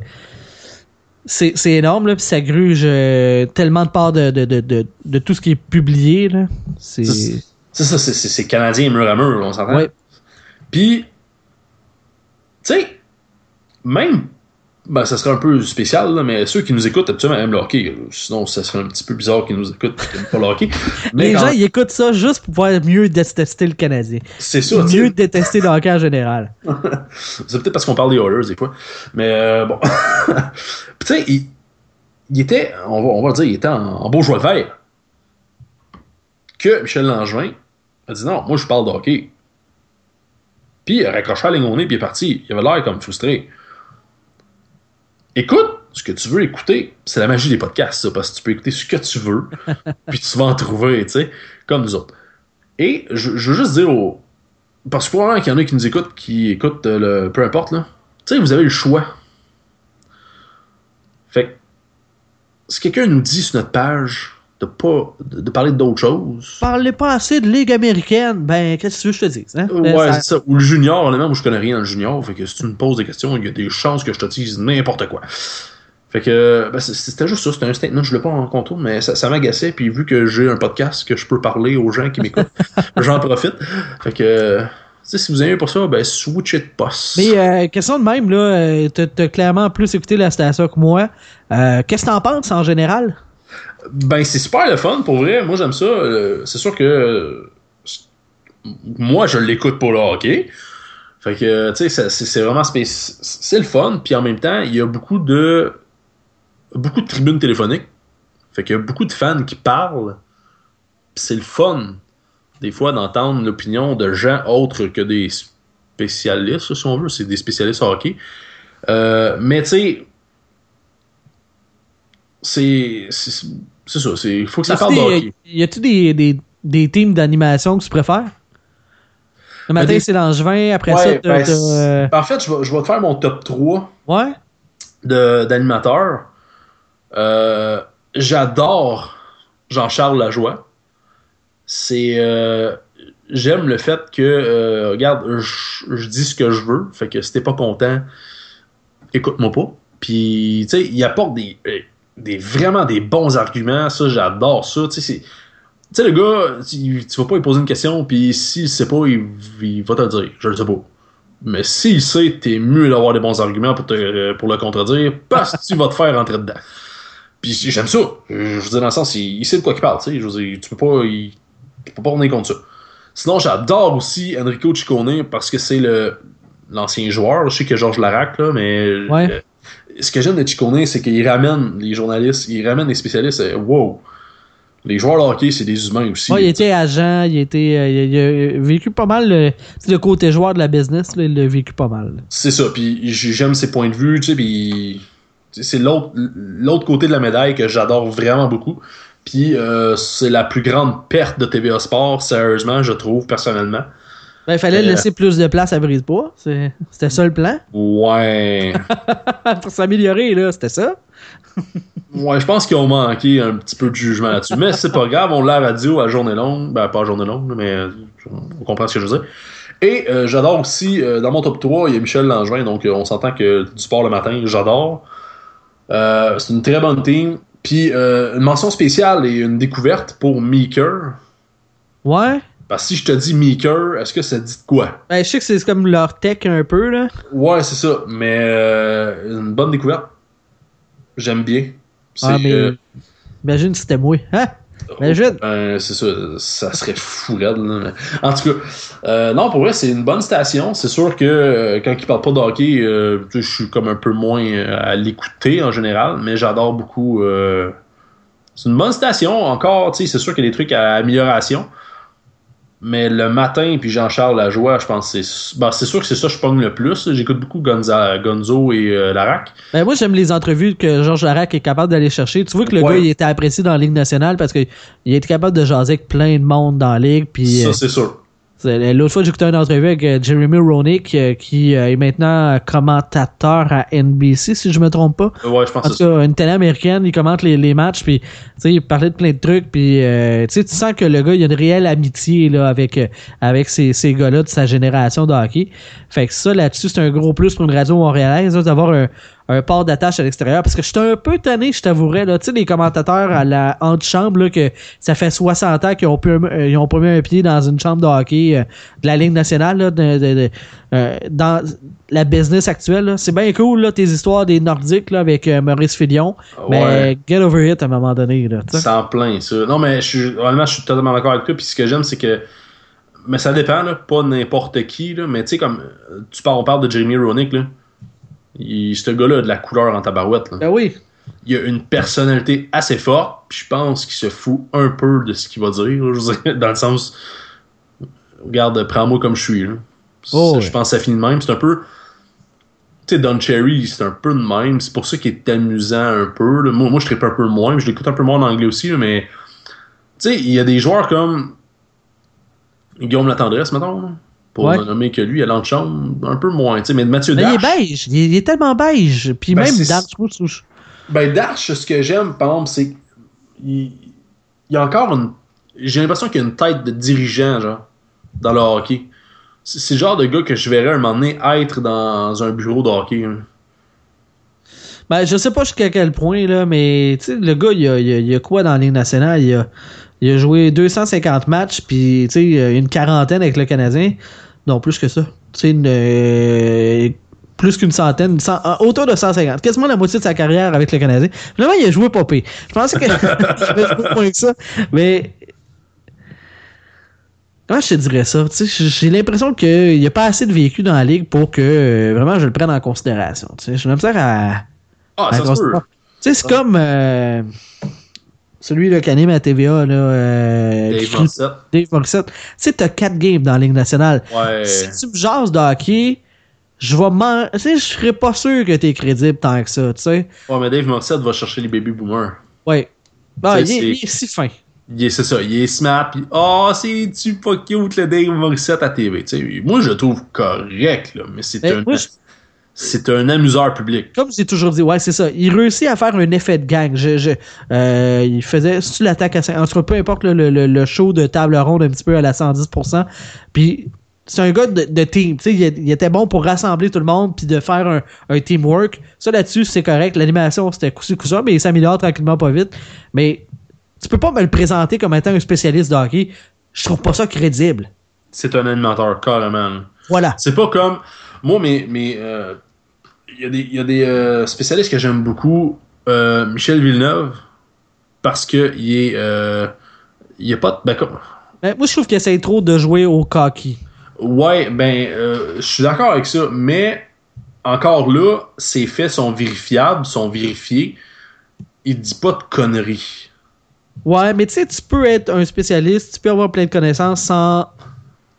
C'est énorme, là, puis ça gruge euh, tellement de part de, de, de, de, de tout ce qui est publié. C'est. Ça, c'est- canadien mur à mur, on s'entend? Puis, tu sais, même, ben, ça serait un peu spécial, là, mais ceux qui nous écoutent habituellement aiment le hockey. Sinon, ça serait un petit peu bizarre qu'ils nous écoutent et qu'ils n'aiment pas le hockey. Mais Les quand- gens, ils écoutent ça juste pour pouvoir mieux détester le Canadien. c'est ça. Mieux détester le hockey en général. C'est peut-être parce qu'on parle des Oilers des fois. Mais euh, bon. Puis tu sais, il, il était, on va, on va le dire, il était en, en beau joueur vert. Que Michel Langevin a dit non, moi je parle de hockey. Puis il a raccroché la ligne au nez puis il est parti. Il avait l'air comme frustré. Écoute ce que tu veux écouter. C'est la magie des podcasts, ça, parce que tu peux écouter ce que tu veux. puis tu vas en trouver, tu sais, comme nous autres. Et je, je veux juste dire aux, parce que probablement qu'il y en a qui nous écoutent, qui écoutent euh, le. peu importe, là. Tu sais, vous avez le choix. Fait que, si quelqu'un nous dit sur notre page de pas de, parler d'autres choses. Parlez pas assez de Ligue américaine. Ben, qu'est-ce que tu veux que je te dise? Hein? Ouais, Ça- c'est ça. Ou le junior, honnêtement, moi je connais rien dans le junior. Fait que si tu me poses des questions, il y a des chances que je te dise n'importe quoi. Fait que ben, c'était juste ça, c'était un statement, je voulais pas en contour, mais ça, ça m'agaçait. Puis vu que j'ai un podcast que je peux parler aux gens qui m'écoutent, j'en profite. Fait que, si vous aimez pour ça, ben switchez de poste. Mais euh, question de même, là, euh, t'as t'as clairement plus écouté la station que moi. Euh, Qu'est-ce que t'en penses en général? Ben, c'est super le fun, pour vrai. Moi, j'aime ça. Euh, c'est sûr que euh, moi, je l'écoute pour le hockey. Fait que, tu sais, c'est- vraiment C'est le fun. Puis en même temps, il y a beaucoup de beaucoup de tribunes téléphoniques. Fait qu'il y a beaucoup de fans qui parlent. C'est le fun, des fois, d'entendre l'opinion de gens autres que des spécialistes, si on veut. C'est des spécialistes hockey. Euh, mais tu sais, c'est ça. Il faut que ça parle de hockey. y a-tu des, des, des teams d'animation que tu préfères? Le matin, des- c'est Langevin. Après Ouais, ça, t'as. ben, t'as, euh, En fait, je vais, je vais te faire mon top 3 Ouais? de- d'animateurs. Euh, J'adore Jean-Charles Lajoie. C'est. euh, J'aime le fait que, euh, regarde, je, je dis ce que je veux. Fait que si t'es pas content, écoute-moi pas. Puis, tu sais, il apporte des, des vraiment des bons arguments. Ça, j'adore ça. Tu sais, le gars, tu, tu vas pas lui poser une question, puis s'il sait pas, il, il va te le dire. Je le sais pas. Mais s'il sait, t'es mieux d'avoir des bons arguments pour, te, pour le contredire, parce que tu vas te faire rentrer dedans. Puis j'aime ça. Je veux dire, dans le sens, il, il sait de quoi il parle, tu sais. Je veux dire, tu peux pas, il, tu peux pas revenir contre ça. Sinon, j'adore aussi Enrico Ciccone parce que c'est le l'ancien joueur. Je sais que Georges Larac, là, mais Ouais. Euh, ce que j'aime de Ciccone, c'est qu'il ramène les journalistes, il ramène les spécialistes. euh, wow! Les joueurs de hockey, c'est des humains aussi. Ouais, il était agent, il était. euh, il, a, vécu pas mal le, sais, le côté joueur de la business, là, il l'a vécu pas mal. C'est ça, puis j'aime ses points de vue, tu sais, puis c'est l'autre l'autre côté de la médaille que j'adore vraiment beaucoup. Puis euh, c'est la plus grande perte de TVA Sport, sérieusement, je trouve, personnellement. Ben, il fallait Euh, laisser plus de place à Brisebois. C'était ça le plan. Ouais. Pour s'améliorer, là, c'était ça. ouais, je pense qu'ils ont manqué un petit peu de jugement là-dessus. Mais c'est pas grave, on l'a radio à journée longue. Ben, pas à journée longue, mais euh, on comprend ce que je veux dire. Et euh, j'adore aussi, euh, dans mon top 3, il y a Michel Langevin, donc on s'entend que du sport le matin, j'adore. C'est une très bonne team. Puis une mention spéciale et une découverte pour Meeker. Ouais. Parce que si je te dis Meeker, est-ce que ça dit quoi? Ben, je sais que c'est comme leur tech un peu, là. Ouais, c'est ça. Mais euh, une bonne découverte. J'aime bien. Ah, mais. euh, Imagine si c'était moi. Hein? Imagine. Ben, c'est ça, ça serait fou là, En tout cas, euh, non, pour vrai, c'est une bonne station. C'est sûr que euh, quand ils parlent pas de hockey, je suis comme un peu moins à l'écouter en général, mais j'adore beaucoup. C'est une bonne station, encore, tu sais, c'est sûr qu'il y a des trucs à amélioration. Mais le matin, puis Jean-Charles Lajoie, je pense que c'est. Ben, c'est sûr que c'est ça que je pogne le plus. J'écoute beaucoup Gonza- Gonzo et euh, Larac. Ben, moi, j'aime les entrevues que Georges Larac est capable d'aller chercher. Tu vois que le Ouais. gars, il était apprécié dans la Ligue nationale parce qu'il était capable de jaser avec plein de monde dans la Ligue. Puis, Ça, euh, c'est sûr. C'est- l'autre fois, j'ai écouté une entrevue avec euh, Jeremy Roenick, euh, qui euh, est maintenant euh, commentateur à NBC, si je me trompe pas. Ouais, je pense En que tout cas, une télé américaine, il commente les, les matchs, puis tu sais, il parlait de plein de trucs, puis euh, tu sais, tu sens que le gars, il a une réelle amitié là, avec, euh, avec ces, ces gars-là de sa génération de hockey. Fait que ça, là-dessus, c'est un gros plus pour une radio montréalaise, d'avoir un, un port d'attache à l'extérieur. Parce que j'étais un peu tanné, je t'avouerais, là, tu sais, les commentateurs à la chambre là, que ça fait 60 ans qu'ils ont, pu- euh, ils ont pas mis un pied dans une chambre de hockey euh, de la Ligue nationale, là, de- de- de- euh, dans la business actuelle. C'est bien cool, là, tes histoires des Nordiques là, avec Maurice Filion. Mais get over it à un moment donné. Là, en plein, ça. Non, mais je suis, je suis totalement d'accord avec toi. Puis ce que j'aime, c'est que. Mais ça dépend, là, pas n'importe qui. Là, mais tu sais, comme. Tu parles, on parle de Jeremy Roenick. Là. Il, ce gars-là a de la couleur en tabarouette. Là. Ben oui. Il a une personnalité assez forte. Puis je pense qu'il se fout un peu de ce qu'il va dire. là, je veux dire, dans le sens. Regarde, prends-moi comme je suis. Là. Oh, Ça, ouais. Je pense que ça finit de même. C'est un peu. Tu sais, Don Cherry, c'est un peu de même. C'est pour ça qu'il est amusant un peu. là. Moi, moi, je tripe un peu moins. Je l'écoute un peu moins en anglais aussi, là, mais. Tu sais, il y a des joueurs comme. Guillaume Latendresse, mettons. Pour Ouais. ne nommer que lui, à l'antichambre, un peu moins. Tu sais, mais Mathieu Mais il est Darche. beige. Il est, il est tellement beige. Puis Ben, même Rouge. Ben, Darche, ce que j'aime, par exemple, c'est. Il, il y a encore une. J'ai l'impression qu'il y a une tête de dirigeant, genre, dans le hockey. C'est le genre de gars que je verrais un moment donné être dans un bureau de hockey. hein. Ben, je sais pas jusqu'à quel point, là, mais tu sais, le gars, il a, il, a, il a quoi dans la Ligue nationale? Il a, il a joué 250 matchs, puis tu sais, une quarantaine avec le Canadien. Non, plus que ça. Tu sais, une, euh, plus qu'une centaine, cent- autour de 150. Quasiment la moitié de sa carrière avec le Canadien. Vraiment, il a joué pas pire. Je pensais que joué moins que ça, mais Comment je te dirais ça? J'ai l'impression qu'il n'y a pas assez de vécu dans la ligue pour que euh, vraiment je le prenne en considération. Je me sers à. Ah, à ça se peut. considérer. Tu sais, c'est comme euh, celui là, qui anime à TVA, là, euh, Dave Morissette. Dave Morissette. Tu sais, t'as 4 games dans la Ligue nationale. Ouais. Si tu me jases de hockey, je vais m'en- Tu sais, je serais pas sûr que t'es crédible tant que ça, tu sais. Ouais, mais Dave Morissette va chercher les baby boomers. Ouais. Ah, sais, il, est, il est si fin. C'est ça, il est smart, pis oh, c'est-tu pas cute le Dave Morissette à TV? Tu sais, moi, je le trouve correct, là, mais c'est Mais un, moi, je- c'est un amuseur public. comme j'ai toujours dit, ouais, c'est ça. Il réussit à faire un effet de gang. Je, je, euh, il faisait, si tu l'attaques à 5, en tout cas, peu importe le, le- le- show de table ronde un petit peu à la 110%. Puis c'est un gars de, de team. Tu sais, il, il était bon pour rassembler tout le monde puis de faire un, un teamwork. Ça là-dessus, c'est correct. L'animation, c'était coup-ci, coup-ça, mais il s'améliore tranquillement pas vite. Mais tu peux pas me le présenter comme étant un spécialiste de hockey. Je trouve pas ça crédible. C'est un animateur, carrément. là. Voilà. C'est pas comme. Moi, mais. mais euh, il y a des, il y a des euh, spécialistes que j'aime beaucoup. Euh, Michel Villeneuve, parce que il est. euh, il est pas. Ben, comme- Mais moi, je trouve qu'il essaie trop de jouer au hockey. ouais, ben, je suis d'accord avec ça, mais encore là, ses faits sont vérifiables, sont vérifiés. Il dit pas de conneries. Ouais, mais tu sais, tu peux être un spécialiste, tu peux avoir plein de connaissances sans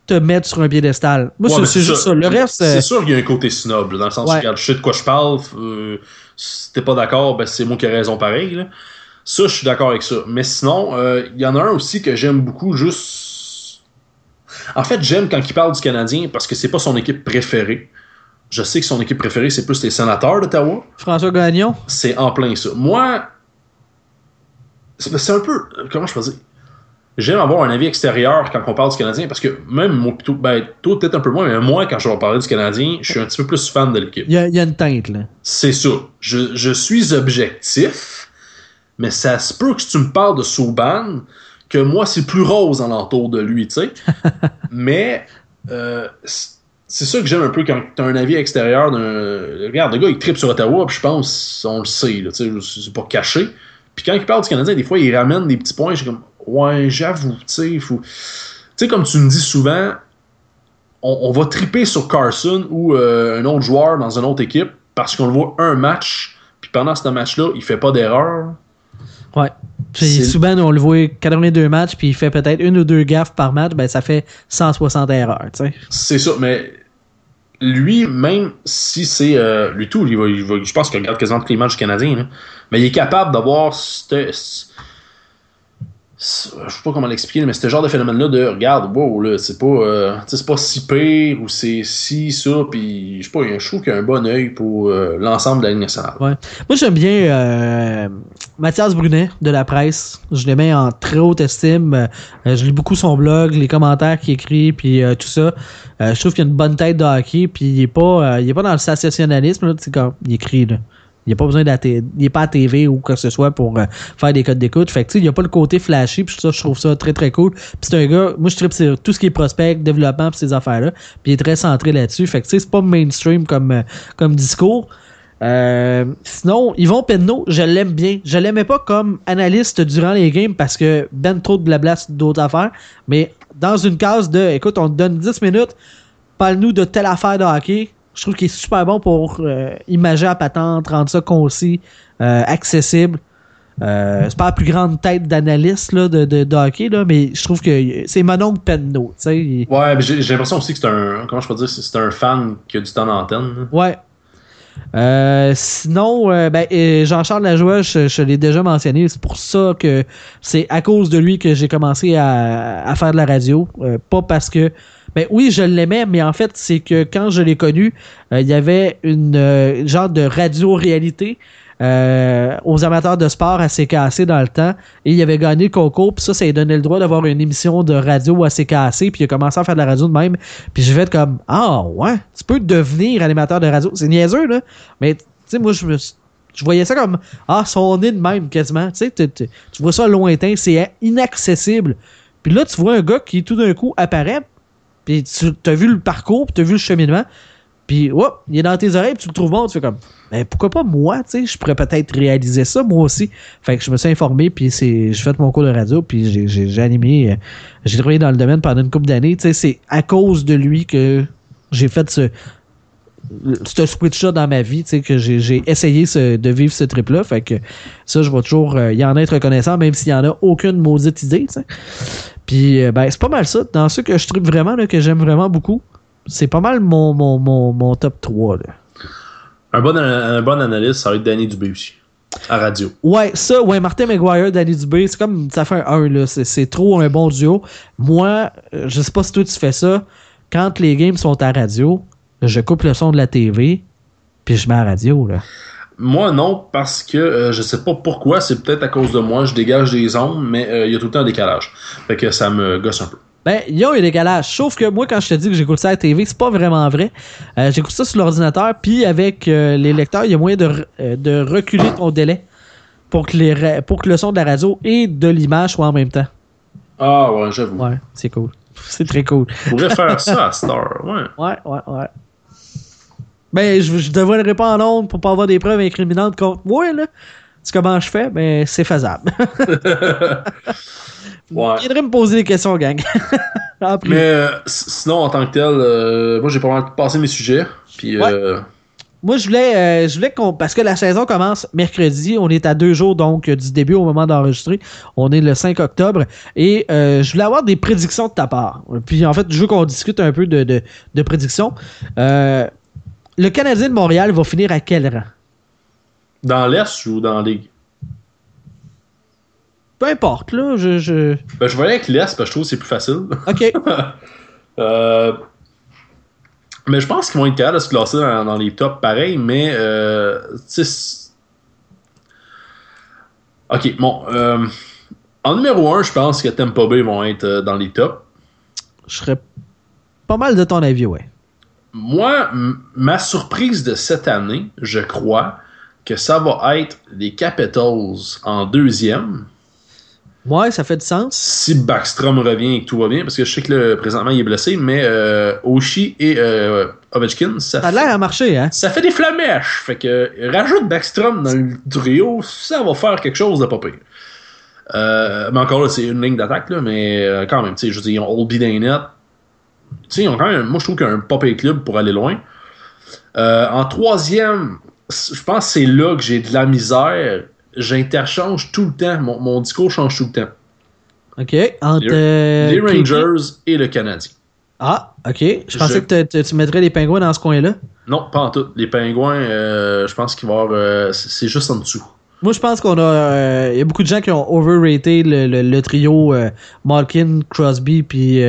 te mettre sur un piédestal. Moi, Ouais, c'est- juste ça. Le reste, euh, C'est sûr qu'il y a un côté snob, là, dans le sens où, Ouais. je sais de quoi je parle. euh, si t'es pas d'accord, ben c'est moi qui ai raison pareil. là. Ça, je suis d'accord avec ça. Mais sinon, euh, il y en a un aussi que j'aime beaucoup, juste. En fait, j'aime quand il parle du Canadien parce que c'est pas son équipe préférée. Je sais que son équipe préférée, c'est plus les sénateurs d'Ottawa. François Gagnon, C'est en plein ça. Moi, c'est c'est un peu. Comment je peux dire? J'aime avoir un avis extérieur quand on parle du Canadien parce que même moi, plutôt, ben, toi peut-être un peu moins, mais moi, quand je vais parler du Canadien, je suis un petit peu plus fan de l'équipe. il y, a- il y a une teinte, là. C'est ça. Je, je suis objectif, mais ça se peut que tu me parles de Souban, que moi, c'est plus rose en l'entour de lui, tu sais. mais euh, c'est ça que j'aime un peu quand tu as un avis extérieur d'un. Regarde, le gars, il tripe sur Ottawa, puis je pense, on le sait, tu sais, c'est pas caché. Puis quand il parle du Canadien, des fois, il ramène des petits points, je suis comme, ouais, j'avoue, tu sais, il faut. Tu sais, comme tu me dis souvent, on, on va triper sur Carson ou euh, un autre joueur dans une autre équipe parce qu'on le voit un match, puis pendant ce match-là, il fait pas d'erreur. Ouais. Puis souvent, on le voit 82 matchs, puis il fait peut-être une ou deux gaffes par match, ben ça fait 160 erreurs, tu sais. C'est ça, mais lui, même si c'est. euh, lui tout, il va, il va- je pense qu'il regarde quasiment tous les matchs du Canadien, là. mais il est capable d'avoir. cette- Je sais pas comment l'expliquer, mais ce genre de phénomène-là de regarde, wow, là, c'est pas, euh, c'est pas si pire ou c'est si, ça, puis je sais pas, je trouve qu'il a un bon œil pour euh, l'ensemble de la Ligue nationale. Ouais. Moi, j'aime bien euh, Mathias Brunet de la presse. Je le mets en très haute estime. Euh, je lis beaucoup son blog, les commentaires qu'il écrit, puis euh, tout ça. Euh, je trouve qu'il a une bonne tête de hockey, puis il est pas, euh, il est pas dans le sensationnalisme. Là, quand il écrit. Là. Il n'est pas besoin d'être il est pas à TV ou quoi que ce soit pour euh, faire des codes d'écoute. Fait que tu il n'y a pas le côté flashy, puis ça, je trouve ça très très cool. Puis c'est un gars, moi je tripe sur tout ce qui est prospect, développement, puis ces affaires-là. Puis il est très centré là-dessus. Fait que tu sais, c'est pas mainstream comme, euh, comme discours. Euh, sinon, Yvon Penneau, je l'aime bien. Je l'aimais pas comme analyste durant les games parce que ben trop de blabla d'autres affaires. Mais dans une case de écoute, on te donne 10 minutes, parle-nous de telle affaire de hockey. Je trouve qu'il est super bon pour euh, imager à patente, rendre ça concis, euh, accessible. Euh, c'est pas la plus grande tête d'analyste là, de, de, de hockey, là, mais je trouve que c'est mon oncle sais, il- Ouais, j'ai l'impression aussi que c'est un. Comment je peux dire C'est un fan qui a du temps d'antenne. Ouais. Euh, sinon, euh, ben, Jean-Charles Lajoie, je, je l'ai déjà mentionné. C'est pour ça que c'est à cause de lui que j'ai commencé à, à faire de la radio. Pas parce que. Ben oui, je l'aimais, mais en fait, c'est que quand je l'ai connu, euh, il y avait une euh, genre de radio-réalité euh, aux amateurs de sport à CKC dans le temps. Et il avait gagné le concours, puis ça, ça lui donnait le droit d'avoir une émission de radio à CKC, puis il a commencé à faire de la radio de même. Puis j'ai fait comme Ah ouais, tu peux devenir animateur de radio. C'est niaiseux, là. Mais tu sais, moi, je me je voyais ça comme Ah, son nez de même quasiment. Tu sais, tu vois ça lointain, c'est inaccessible. Puis là, tu vois un gars qui tout d'un coup apparaît, puis tu as vu le parcours, puis tu as vu le cheminement, puis hop, il est dans tes oreilles, puis tu le trouves bon, tu fais comme ben pourquoi pas moi, tu sais, je pourrais peut-être réaliser ça moi aussi. Fait que je me suis informé, puis j'ai fait mon cours de radio, puis j'ai animé, euh, j'ai travaillé dans le domaine pendant une couple d'années, tu sais, c'est à cause de lui que j'ai fait ce ce switch-là dans ma vie, tu sais, que j'ai essayé ce- de vivre ce trip-là. Fait que ça, je vais toujours euh, y en être reconnaissant, même s'il y en a aucune maudite idée, tu sais. Puis, euh, ben, c'est pas mal ça. Dans ceux que je tripe vraiment, là, que j'aime vraiment beaucoup, c'est pas mal mon, mon, mon, mon top 3, là. Un bon, un bon analyste, ça va être Danny Dubé aussi. À radio. Ouais, ça, ouais, Martin McGuire, Danny Dubé, c'est comme, ça fait un 1, là. C'est, c'est trop un bon duo. Moi, je sais pas si toi tu fais ça. Quand les games sont à radio, je coupe le son de la TV, puis je mets la radio, là. Moi, non, parce que euh, je sais pas pourquoi, c'est peut-être à cause de moi, je dégage des ondes, mais euh, il y a tout le temps un décalage. Fait que ça me gosse un peu. Ben, il y a un décalage. Sauf que moi, quand je te dis que j'écoute ça à la TV, c'est pas vraiment vrai. Euh, j'écoute ça sur l'ordinateur, puis avec euh, les lecteurs, il y a moyen de, re- de reculer ton délai pour que, les pour que le son de la radio et de l'image soient en même temps. Ah ouais, j'avoue. Ouais, c'est cool. C'est très cool. On pourrait faire ça à Star, ouais. Ouais, ouais, ouais. Ben, je, je dévoilerai pas en ondes pour pas avoir des preuves incriminantes contre moi, là. C'est comment je fais, ben, c'est faisable. Ouais. Viendrez me poser des questions, gang. Mais euh, sinon, en tant que tel, euh, moi j'ai pas mal passé mes sujets. Puis, euh, Moi, je voulais, euh, je voulais qu'on. Parce que la saison commence mercredi. On est à deux jours donc euh, du début au moment d'enregistrer. On est le 5 octobre. Et euh, je voulais avoir des prédictions de ta part. Puis en fait, je veux qu'on discute un peu de, de, de prédictions. Euh, le Canadien de Montréal va finir à quel rang? Dans l'Est ou dans la Ligue? Peu importe, là. Je, je... ben, Je vais aller avec l'Est parce que je trouve que c'est plus facile. OK. Euh, mais je pense qu'ils vont être capables de se classer dans, dans les tops pareil, mais euh, Ok, bon. euh, en numéro 1, je pense que Tampa Bay vont être euh, dans les tops. Je serais pas mal de ton avis, ouais. Moi, ma surprise de cette année, je crois que ça va être les Capitals en deuxième. Ouais, ça fait du sens. Si Backstrom revient et que tout va bien, parce que je sais que là, présentement il est blessé, mais euh, Oshie et euh, Ovechkin, ça, Ça a fait, l'air à marcher, hein? ça fait des flamèches. Fait que rajoute Backstrom dans le trio, ça va faire quelque chose de pas pire. Euh, mais encore là, c'est une ligne d'attaque, là, mais euh, quand même, tu sais, je veux dire, ils ont Old Day Net. Tu sais, ils ont quand même, moi je trouve qu'il y a un pire club pour aller loin. Euh, en troisième, je pense que c'est là que j'ai de la misère. J'interchange tout le temps. Mon, mon discours change tout le temps. OK. Entre, Les- euh, les Rangers et le Canadien. Ah, OK. Je pensais Je- que te- te- tu mettrais les pingouins dans ce coin-là. Non, pas en tout. Les Pingouins, euh, je pense qu'il va avoir. euh, c'est juste en dessous. Moi, je pense qu'on a. euh, Il y a beaucoup de gens qui ont overrated le, le- le trio Malkin, Crosby, puis.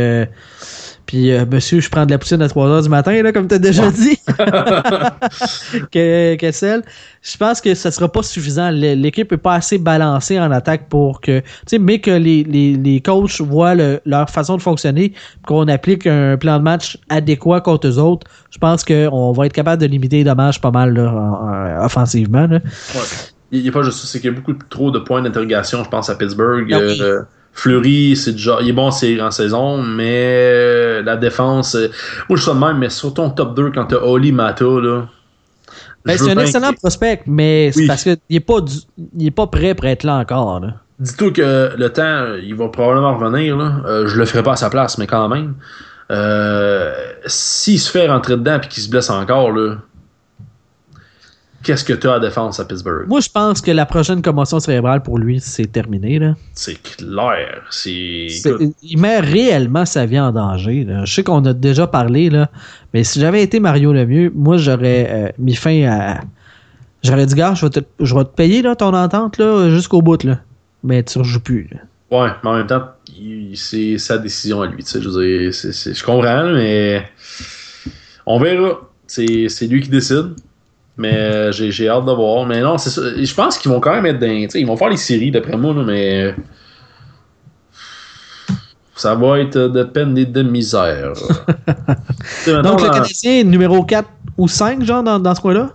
Puis, euh, monsieur, je prends de la poutine à 3h du matin, là, comme tu as déjà dit. que, Kessel. Je pense que ça sera pas suffisant. L'équipe est pas assez balancée en attaque pour que. Tu sais, mais que les, les, les coachs voient le- leur façon de fonctionner, qu'on applique un plan de match adéquat contre eux autres. Je pense qu'on va être capable de limiter les dommages pas mal, là, en- en- offensivement, là. Il n'y a pas juste ça, c'est qu'il y a beaucoup trop de points d'interrogation, je pense, à Pittsburgh. Ah oui. Euh, Fleury, c'est déjà. Il est bon en saison, mais la défense. euh, moi, je suis de même, mais sur ton top 2, quand t'as Oli Mata, là. Ben, c'est un excellent prospect, mais c'est Oui. parce qu'il n'est pas, du- il est pas prêt pour être là encore. Là. Dis-toi que le temps, il va probablement revenir. Là. Euh, je le ferai pas à sa place, mais quand même. Euh, S'il se fait rentrer dedans et qu'il se blesse encore, là, qu'est-ce que tu as à défense à Pittsburgh? Moi, je pense que la prochaine commotion cérébrale pour lui, c'est terminé. C'est clair. Il met réellement sa vie en danger. là. Je sais qu'on a déjà parlé, là, mais si j'avais été Mario Lemieux, moi, j'aurais euh, mis fin à. J'aurais dit, gars, je vais te, je vais te payer là, ton entente là, jusqu'au bout. Là. Mais tu rejoues plus. là. Ouais, mais en même temps, c'est sa décision à lui. tu sais, Je, veux dire, je comprends, mais on verra. C'est lui qui décide. Mais j'ai j'ai hâte de voir. Mais non, c'est ça. Je pense qu'ils vont quand même être dans. Ils vont faire les séries d'après moi, là, mais. Ça va être de peine et de misère. Donc, le Canadien est numéro 4 ou 5, genre, dans, dans ce coin-là?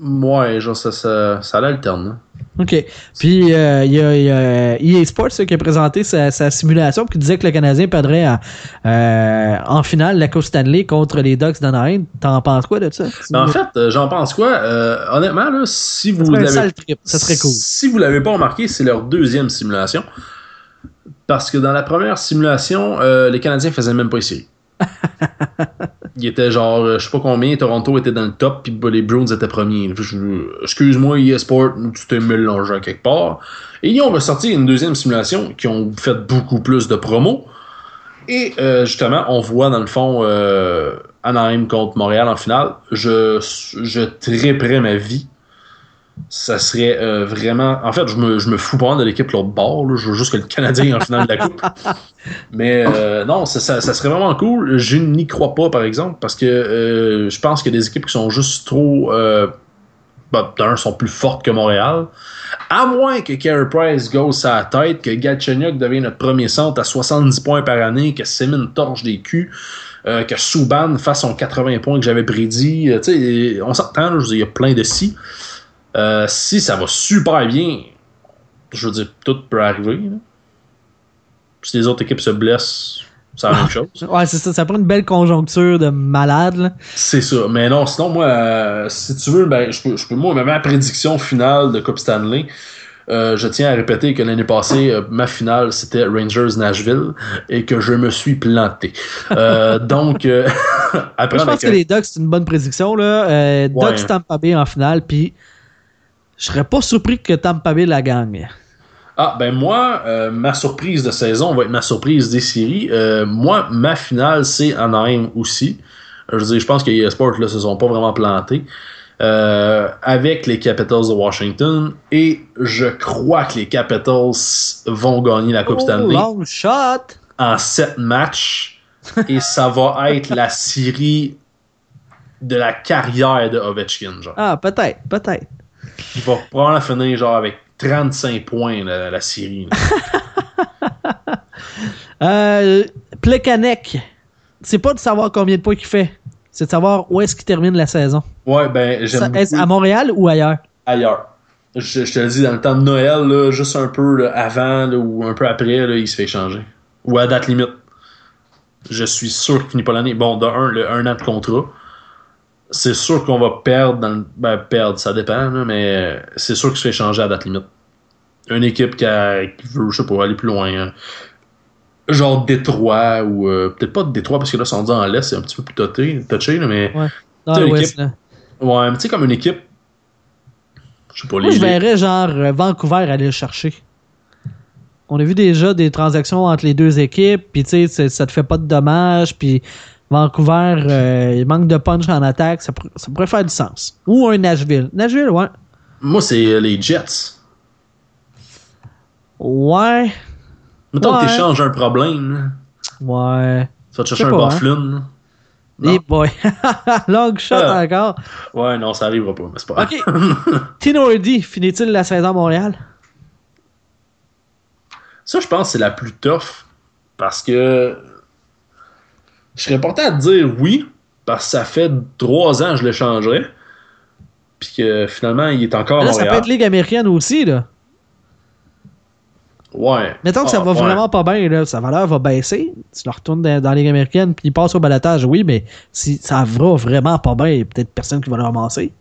Ouais, genre, ça, ça, ça l'alterne. OK. Puis, euh, il y, a, il y a EA Sports ça, qui a présenté sa, sa simulation qui disait que le Canadien perdrait en, euh, en finale la Coupe Stanley contre les Ducks d'Anaheim. T'en penses quoi de ça? Mais en fait, euh, j'en pense quoi? Euh, honnêtement, là, si vous l'avez. Ça serait cool. Si vous l'avez pas remarqué, c'est leur deuxième simulation. Parce que dans la première simulation, les Canadiens faisaient même pas séries. Il était genre, euh, je sais pas combien, Toronto était dans le top, puis bah, les Bruins étaient premiers. Excuse-moi, ESPort, tu t'es mélangé à quelque part. Et ils ont ressorti une deuxième simulation qui ont fait beaucoup plus de promos. Et euh, justement, on voit dans le fond euh, Anaheim contre Montréal en finale. Je, je ma vie ça serait euh, vraiment. En fait, je me, je me fous pas de l'équipe l'autre bord. là. Je veux juste que le Canadien en finale de la Coupe. Mais euh, non, ça, ça- ça serait vraiment cool. Je n'y crois pas, par exemple, parce que euh, je pense qu'il y a des équipes qui sont juste trop. Bah, d'un, sont plus fortes que Montréal. À moins que Carey Price gosse à la tête, que Galchenyuk devienne notre premier centre à 70 points par année, que Semin torche des culs. euh, que Souban fasse son 80 points que j'avais prédit. Euh, on s'entend, il y a plein de si. Euh, si ça va super bien, je veux dire, tout peut arriver. là. Si les autres équipes se blessent, c'est la même chose. Ouais, c'est ça. Ça prend une belle conjoncture de malade. C'est ça. Mais non, sinon, moi, euh, si tu veux, ben, je peux, je peux moi, ma prédiction finale de Coupe Stanley. euh, je tiens à répéter que l'année passée, euh, ma finale, c'était Rangers-Nashville et que je me suis planté. Euh, donc, après, je pense que les Ducks, c'est une bonne prédiction. Là. Ouais. Ducks Tampa Bay en finale, puis je serais pas surpris que Tampa Bay la gagne. Ah, ben moi, euh, ma surprise de saison va être ma surprise des séries. Euh, moi, ma finale, c'est Anaheim aussi. Je veux dire, je pense que les Sports là, se sont pas vraiment plantés. Euh, avec les Capitals de Washington. Et je crois que les Capitals vont gagner la Coupe Oh, Stanley long shot! en sept matchs. et ça va être la série de la carrière de Ovechkin. Genre. Ah, peut-être, peut-être. Il va probablement finir genre avec 35 points la, la série. Euh, Plekanec, c'est pas de savoir combien de points il fait, c'est de savoir où est-ce qu'il termine la saison. Ouais, ben j'aime est-ce à Montréal ou ailleurs? ailleurs. Je, je te le dis, dans le temps de Noël, là, juste un peu là, avant là, ou un peu après, il se fait échanger. Ou à date limite. Je suis sûr qu'il finit pas l'année. Bon, de un, le un an de contrat. C'est sûr qu'on va perdre dans le- Ben, perdre, ça dépend, là, mais c'est sûr qu'il se fait échanger à date limite. Une équipe qui, a- qui veut, je sais pas, aller plus loin. hein. Genre Détroit ou euh, peut-être pas Détroit parce que là, sont en l'Est, c'est un petit peu plus touché, touché là, mais Ouais. Là. ouais, mais tu sais, comme une équipe. Je sais pas, Moi, les. je verrais genre Vancouver aller le chercher. On a vu déjà des transactions entre les deux équipes, puis tu sais, ça te fait pas de dommages, puis Vancouver, euh, il manque de punch en attaque, ça, pour- ça pourrait faire du sens. Ou un Nashville. Nashville, ouais. Moi, c'est euh, les Jets. Ouais. Mettons Ouais. que tu échanges un problème. Ouais. Tu vas te chercher un pas, hein. Et boy. Long shot Ah. encore. Ouais, non, ça arrivera pas, mais c'est pas grave. OK. Tino Hardy, finit-il la saison à Montréal? Ça, je pense que c'est la plus tough. Parce que. Je serais porté à te dire oui. Parce que ça fait trois ans que je l'échangerais. Puis que finalement, il est encore Là, ça peut être Ligue américaine aussi, là. Ouais. Mettons que ça Ah, va ouais. vraiment pas bien, là, sa valeur va baisser. Tu le retournes dans, dans la Ligue américaine, puis il passe au balotage, oui, mais si ça va vraiment pas bien, il y a peut-être personne qui va le ramasser.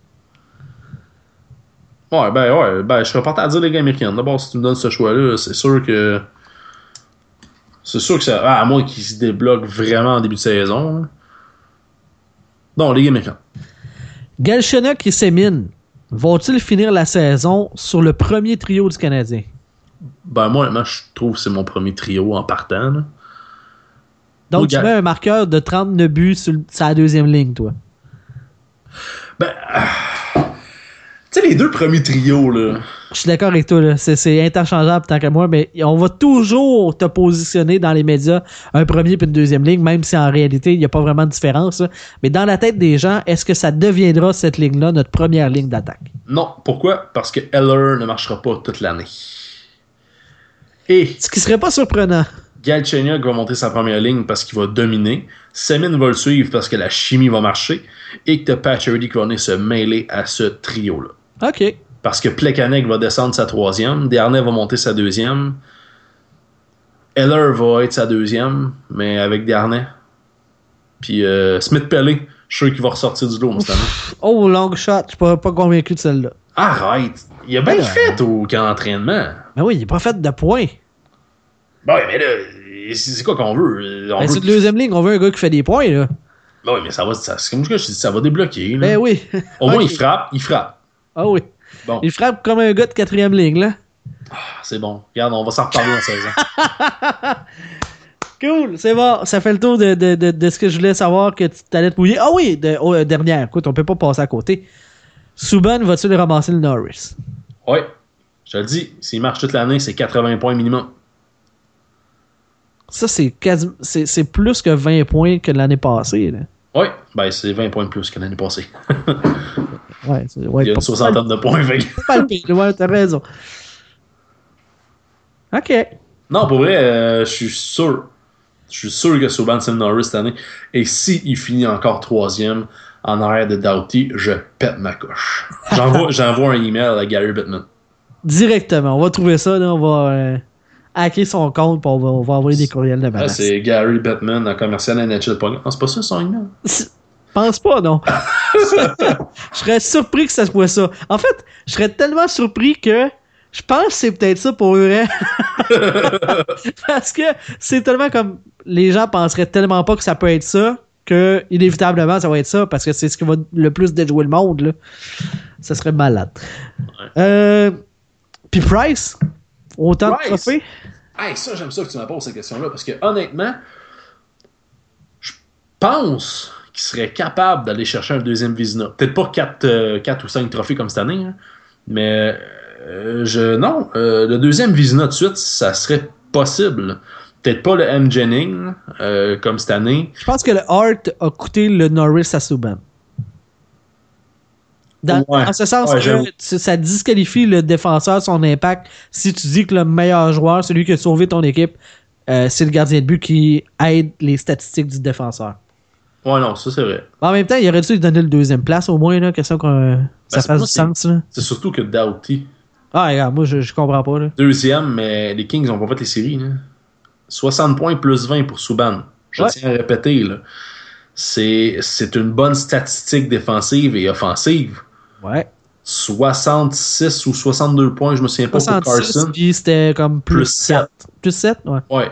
Ouais, ben ouais, ben je serais porté à dire Ligue américaine. D'abord, si tu me donnes ce choix-là, c'est sûr que. C'est sûr que ça. ah, à moins qu'il se débloque vraiment en début de saison. là. Non, Ligue américaine. Galchenyuk et Semin vont-ils finir la saison sur le premier trio du Canadien? Ben moi, honnêtement, je trouve que c'est mon premier trio en partant. là. Donc, tu mets un marqueur de 39 buts sur, le- sur la deuxième ligne, toi. Ben. Tu sais, les deux premiers trios, là. Je suis d'accord avec toi, là. C'est, interchangeable tant que moi, mais on va toujours te positionner dans les médias un premier puis une deuxième ligne, même si en réalité, il n'y a pas vraiment de différence. là. Mais dans la tête des gens, est-ce que ça deviendra cette ligne-là notre première ligne d'attaque? Non, pourquoi? Parce que Eller ne marchera pas toute l'année. Et Ce qui serait pas surprenant. Galchenyuk va monter sa première ligne parce qu'il va dominer. Semin va le suivre parce que la chimie va marcher. Et que t'as qui va venir se mêler à ce trio-là. OK. Parce que Plekanec va descendre sa troisième. Dernay va monter sa deuxième. Eller va être sa deuxième, mais avec Dernay. Puis euh, Smith-Pellet, je suis sûr qu'il va ressortir du lot cette année. Oh, long shot. Je suis pas, convaincu de celle-là. Arrête! Il a bien Ouais. fait au camp d'entraînement. Mais oui, il n'est pas fait de points. Ben oui, mais là, c'est quoi qu'on veut? On Ben, veut c'est de deuxième ligne, on veut un gars qui fait des points, là. Ben oui, mais ça va, ça, comme je dis, ça va débloquer. là. Ben oui. Au moins, il frappe, il frappe. Ah oui. Bon, Il frappe comme un gars de quatrième ligne, là. c'est bon. Regarde, on va s'en reparler en saison. Cool, c'est bon. Ça fait le tour de, de, de, de ce que je voulais savoir que tu t'allais te mouiller. Ah oui, oh, euh, dernière. Écoute, on peut pas passer à côté. Subban va-tu ramasser le Norris? Oui, je te le dis, s'il marche toute l'année, c'est 80 points minimum. Ça, c'est plus que 20 points que l'année passée. Là. Oui, ben c'est 20 points de plus que l'année passée. Ouais, Il y a une soixantaine de points. fait pas le pire. Ouais, t'as raison. OK. Non, pour vrai, euh, je suis sûr. Je suis sûr que le Norris cette année. Et s'il finit encore troisième en arrière de Doughty, je pète ma couche. J'envoie j'envoie un email à Gary Bettman. Directement. On va trouver ça. Là, on va euh, hacker son compte puis on va, on va envoyer des courriels de Là, menace. c'est Gary Bettman en commercial NHL. Non, c'est pas ça son email? Pense pas, non. je serais surpris que ça soit ça. En fait, je serais tellement surpris que je pense que c'est peut-être ça pour vrai. Parce que c'est tellement comme les gens penseraient tellement pas que ça peut être ça que inévitablement ça va être ça parce que c'est ce qui va le plus déjouer le monde. Là. Ça serait malade. Euh, Puis Price, autant Price? de trophées? Hey, ça, j'aime ça que tu me poses cette question-là, parce que honnêtement, je pense qu'il serait capable d'aller chercher un deuxième Vizina. Peut-être pas 4, ou 5 trophées comme cette année, hein, mais euh, je non, euh, le deuxième Vizina de suite, ça serait possible. Peut-être pas le M. Jennings euh, comme cette année. Je pense que le Hart a coûté le Norris à Subban. Dans, Ouais. en ce sens Ouais, que tu- ça disqualifie le défenseur son impact si tu dis que le meilleur joueur, celui qui a sauvé ton équipe, euh, c'est le gardien de but qui aide les statistiques du défenseur. Ouais, non, ça c'est vrai. En même temps, il aurait dû lui donner le deuxième place au moins, là, question que ça Ben, c'est fasse du sens. Là. C'est surtout que Doughty, Ah, regarde, moi, je, je comprends pas. Là. deuxième, mais les Kings n'ont pas fait les séries. là. 60 points plus 20 pour Subban. Je Ouais. tiens à répéter. là. C'est une bonne statistique défensive et offensive. Ouais. 66 ou 62 points, je me souviens pas pour 66, Carson. puis c'était comme plus, Plus 7. Plus 7, ouais. Ouais.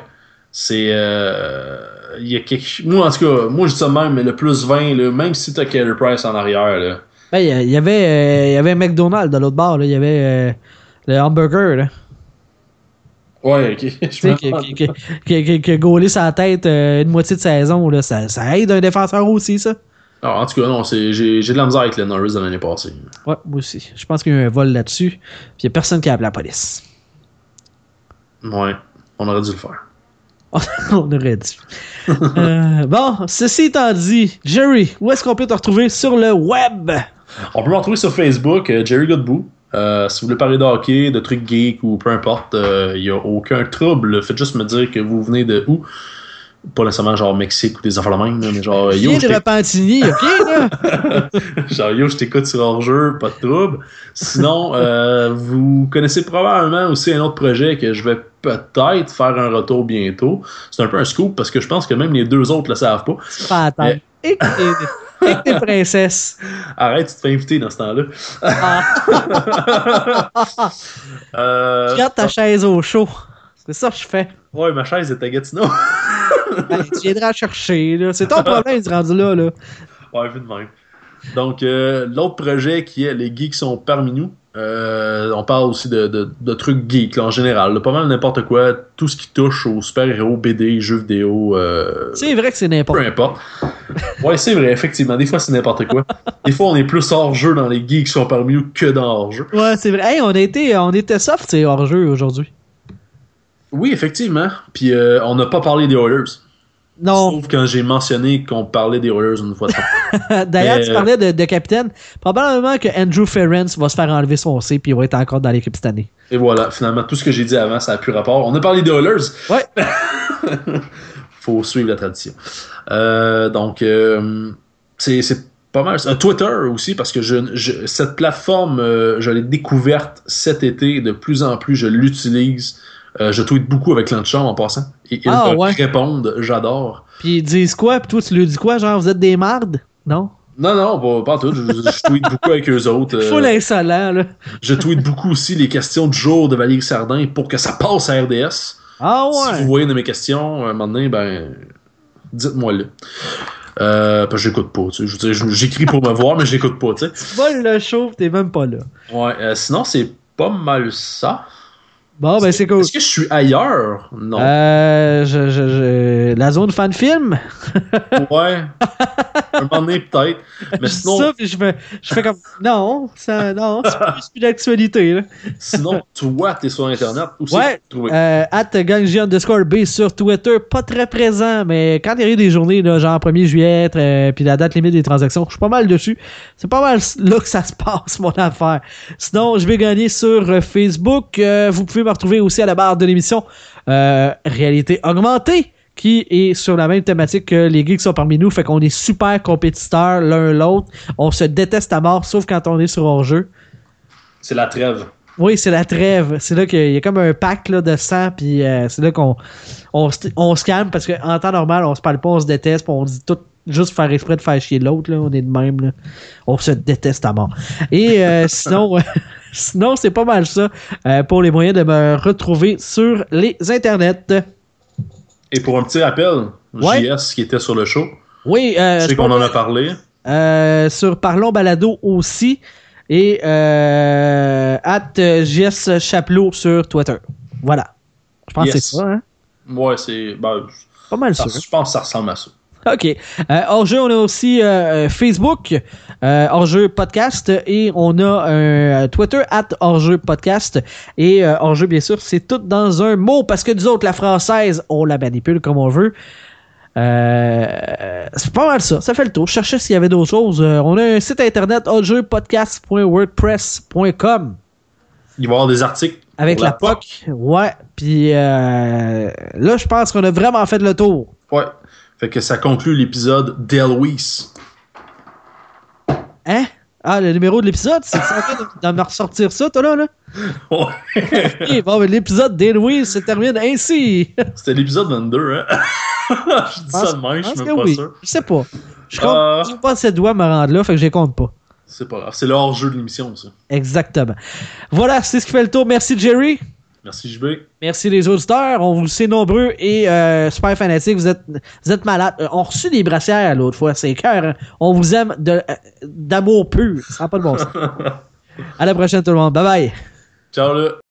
C'est. euh, il y a quelque... ch- Moi, en tout cas, moi je dis ça même, mais le plus 20, là, même si t'as Carey Price en arrière, là, Ben, il y avait, euh, il y avait McDonald's de l'autre bord, là. Il y avait euh, le hamburger, là. Ouais, ok. Je Tu sais, gaulé sa tête euh, une moitié de saison, là. Ça, ça aide un défenseur aussi, ça. Non, en tout cas, non, c'est- j'ai j'ai de la misère avec le Norris de l'année passée. Ouais, moi aussi. Je pense qu'il y a eu un vol là-dessus. Puis il y a personne qui a appelé la police. Ouais, on aurait dû le faire. On aurait dû. Euh, bon, ceci étant dit, Jerry, où est-ce qu'on peut te retrouver sur le web? On peut me retrouver sur Facebook, euh, Jerry Godbout. Euh, si vous voulez parler de hockey, de trucs geeks ou peu importe, il n'y a aucun trouble. Faites juste me dire que vous venez de où. Pas nécessairement genre Mexique ou des affaires de même, mais genre yo, de Repentigny, ok, là? genre yo, je t'écoute sur hors-jeu, pas de trouble. Sinon, euh, vous connaissez probablement aussi un autre projet que je vais peut-être faire un retour bientôt. C'est un peu un scoop parce que je pense que même les deux autres le savent pas. Pas que t'es- et que t'es princesse. Arrête, tu te fais inviter dans ce temps-là. Ah, Euh, Garde ta chaise au chaud. C'est ça que je fais. Ouais, ma chaise est à Gatineau. Ben, tu viendras la chercher, là. C'est ton problème, ce rendu là, là. ouais, vu de même. Donc, euh, l'autre projet qui est Les Geeks sont parmi nous, Euh, on parle aussi de, de, de trucs geeks là, en général. là, pas mal n'importe quoi. Tout ce qui touche aux super-héros, BD, jeux vidéo. euh, C'est vrai que c'est n'importe peu importe. Ouais, c'est vrai, effectivement. Des fois, c'est n'importe quoi. Des fois, on est plus hors-jeu dans les geeks qui sont parmi nous que dans hors-jeu. Ouais, c'est vrai. Hey, on, été, on était soft, c'est hors-jeu aujourd'hui. Oui, effectivement. Puis, euh, on n'a pas parlé des Oilers. Non. Sauf quand j'ai mentionné qu'on parlait des Oilers une fois. D'ailleurs, tu parlais de, de capitaine. Probablement que Andrew Ference va se faire enlever son C puis il va être encore dans l'équipe cette année. Et voilà, finalement, tout ce que j'ai dit avant, ça n'a plus rapport. On a parlé des Oilers. Ouais. Faut suivre la tradition. Euh, donc, euh, c'est pas mal. Euh, Twitter aussi, parce que je, je- cette plateforme, euh, je l'ai découverte cet été. De plus en plus, je l'utilise. Euh, je tweete beaucoup avec l'antichambre en passant. Et ils Ah, me ouais. répondent, j'adore. Puis ils disent quoi? Puis toi, tu lui dis quoi? Genre, vous êtes des mardes? Non? Non, non, pas, tout. Je, je tweete beaucoup avec eux autres. euh, Full insolent, là. je tweete beaucoup aussi les questions du jour de Valérie Sardin pour que ça passe à RDS. Ah Si ouais? vous voyez de mes questions, un moment donné, ben, dites-moi-le. Euh, parce que j'écoute pas, tu sais. J'écris pour me voir, mais j'écoute pas, tu sais. Tu voles le show, t'es même pas là. Ouais, euh, sinon, c'est pas mal ça. Bon, ben c'est cool. Est-ce que je suis ailleurs? Non. Euh, je, je, je- La zone fan film? Ouais. un moment donné, peut-être. Mais je sinon, ça, puis je, me, je fais comme. Non, ça, non, c'est plus, d'actualité, sinon, toi, t'es sur Internet. Où Ouais, trouver? Euh, at gangji underscore B sur Twitter, pas très présent, mais quand il y a eu des journées, là, genre 1er juillet, euh, puis la date limite des transactions, je suis pas mal dessus. C'est pas mal là que ça se passe, mon affaire. Sinon, je vais gagner sur euh, Facebook. Euh, vous pouvez me retrouver aussi à la barre de l'émission euh, Réalité Augmentée qui est sur la même thématique que les geeks sont parmi nous, fait qu'on est super compétiteurs l'un l'autre. On se déteste à mort, sauf quand on est sur hors-jeu. C'est la trêve. Oui, c'est la trêve. C'est là qu'il y a comme un pack là, de sang, puis euh, c'est là qu'on on, se- on se calme parce qu'en temps normal, on se parle pas, on se déteste, puis on dit tout juste faire exprès de faire chier l'autre. On est de même. Là. On se déteste à mort. Et euh, sinon, euh, sinon c'est pas mal ça euh, pour les moyens de me retrouver sur les internets. Et pour un petit rappel, Ouais. JS qui était sur le show, Oui, euh, je sais c'est qu'on en a parlé. Sur Parlons Balado aussi. Et at JS Chapelot sur Twitter. Voilà. Je pense que c'est ça, hein? Ouais, c'est. Ben, Pas mal ça- je pense que ça ressemble à ça. OK. Euh, jeu, on a aussi euh, Facebook, euh, hors jeu podcast, et on a un euh, Twitter at hors jeu podcast. Et euh, hors jeu, bien sûr, c'est tout dans un mot parce que nous autres, la française, on la manipule comme on veut. Euh, c'est pas mal ça. Ça fait le tour. Je cherchais s'il y avait d'autres choses. Euh, on a un site internet hors-jeu-podcast.wordpress.com Il va y avoir des articles. avec la POC. Ouais. Puis euh, là, je pense qu'on a vraiment fait le tour. Ouais. Fait que ça conclut l'épisode d'Eloise. Hein? Ah, le numéro de l'épisode, c'est ça de, de me ressortir ça, toi là, là? Ouais. Ok, bon, l'épisode d'Eloise se termine ainsi. C'était l'épisode 22, hein? je dis ça de même, je suis même pas oui. sûr. Je sais pas. Je compte j'ai pas cette doigt me rendre là, fait que je les compte pas. C'est pas grave. C'est le hors-jeu de l'émission, ça. Exactement. Voilà, c'est ce qui fait le tour. Merci, Jerry. Merci, JB. Merci les auditeurs. On vous le sait nombreux et euh, super fanatiques. Vous êtes, vous êtes malades. Euh, On reçu des brassières l'autre fois. C'est cœur. hein. On vous aime euh, d'amour pur. Ça n'a pas de bon sens. à la prochaine, tout le monde. Bye bye. Ciao, là.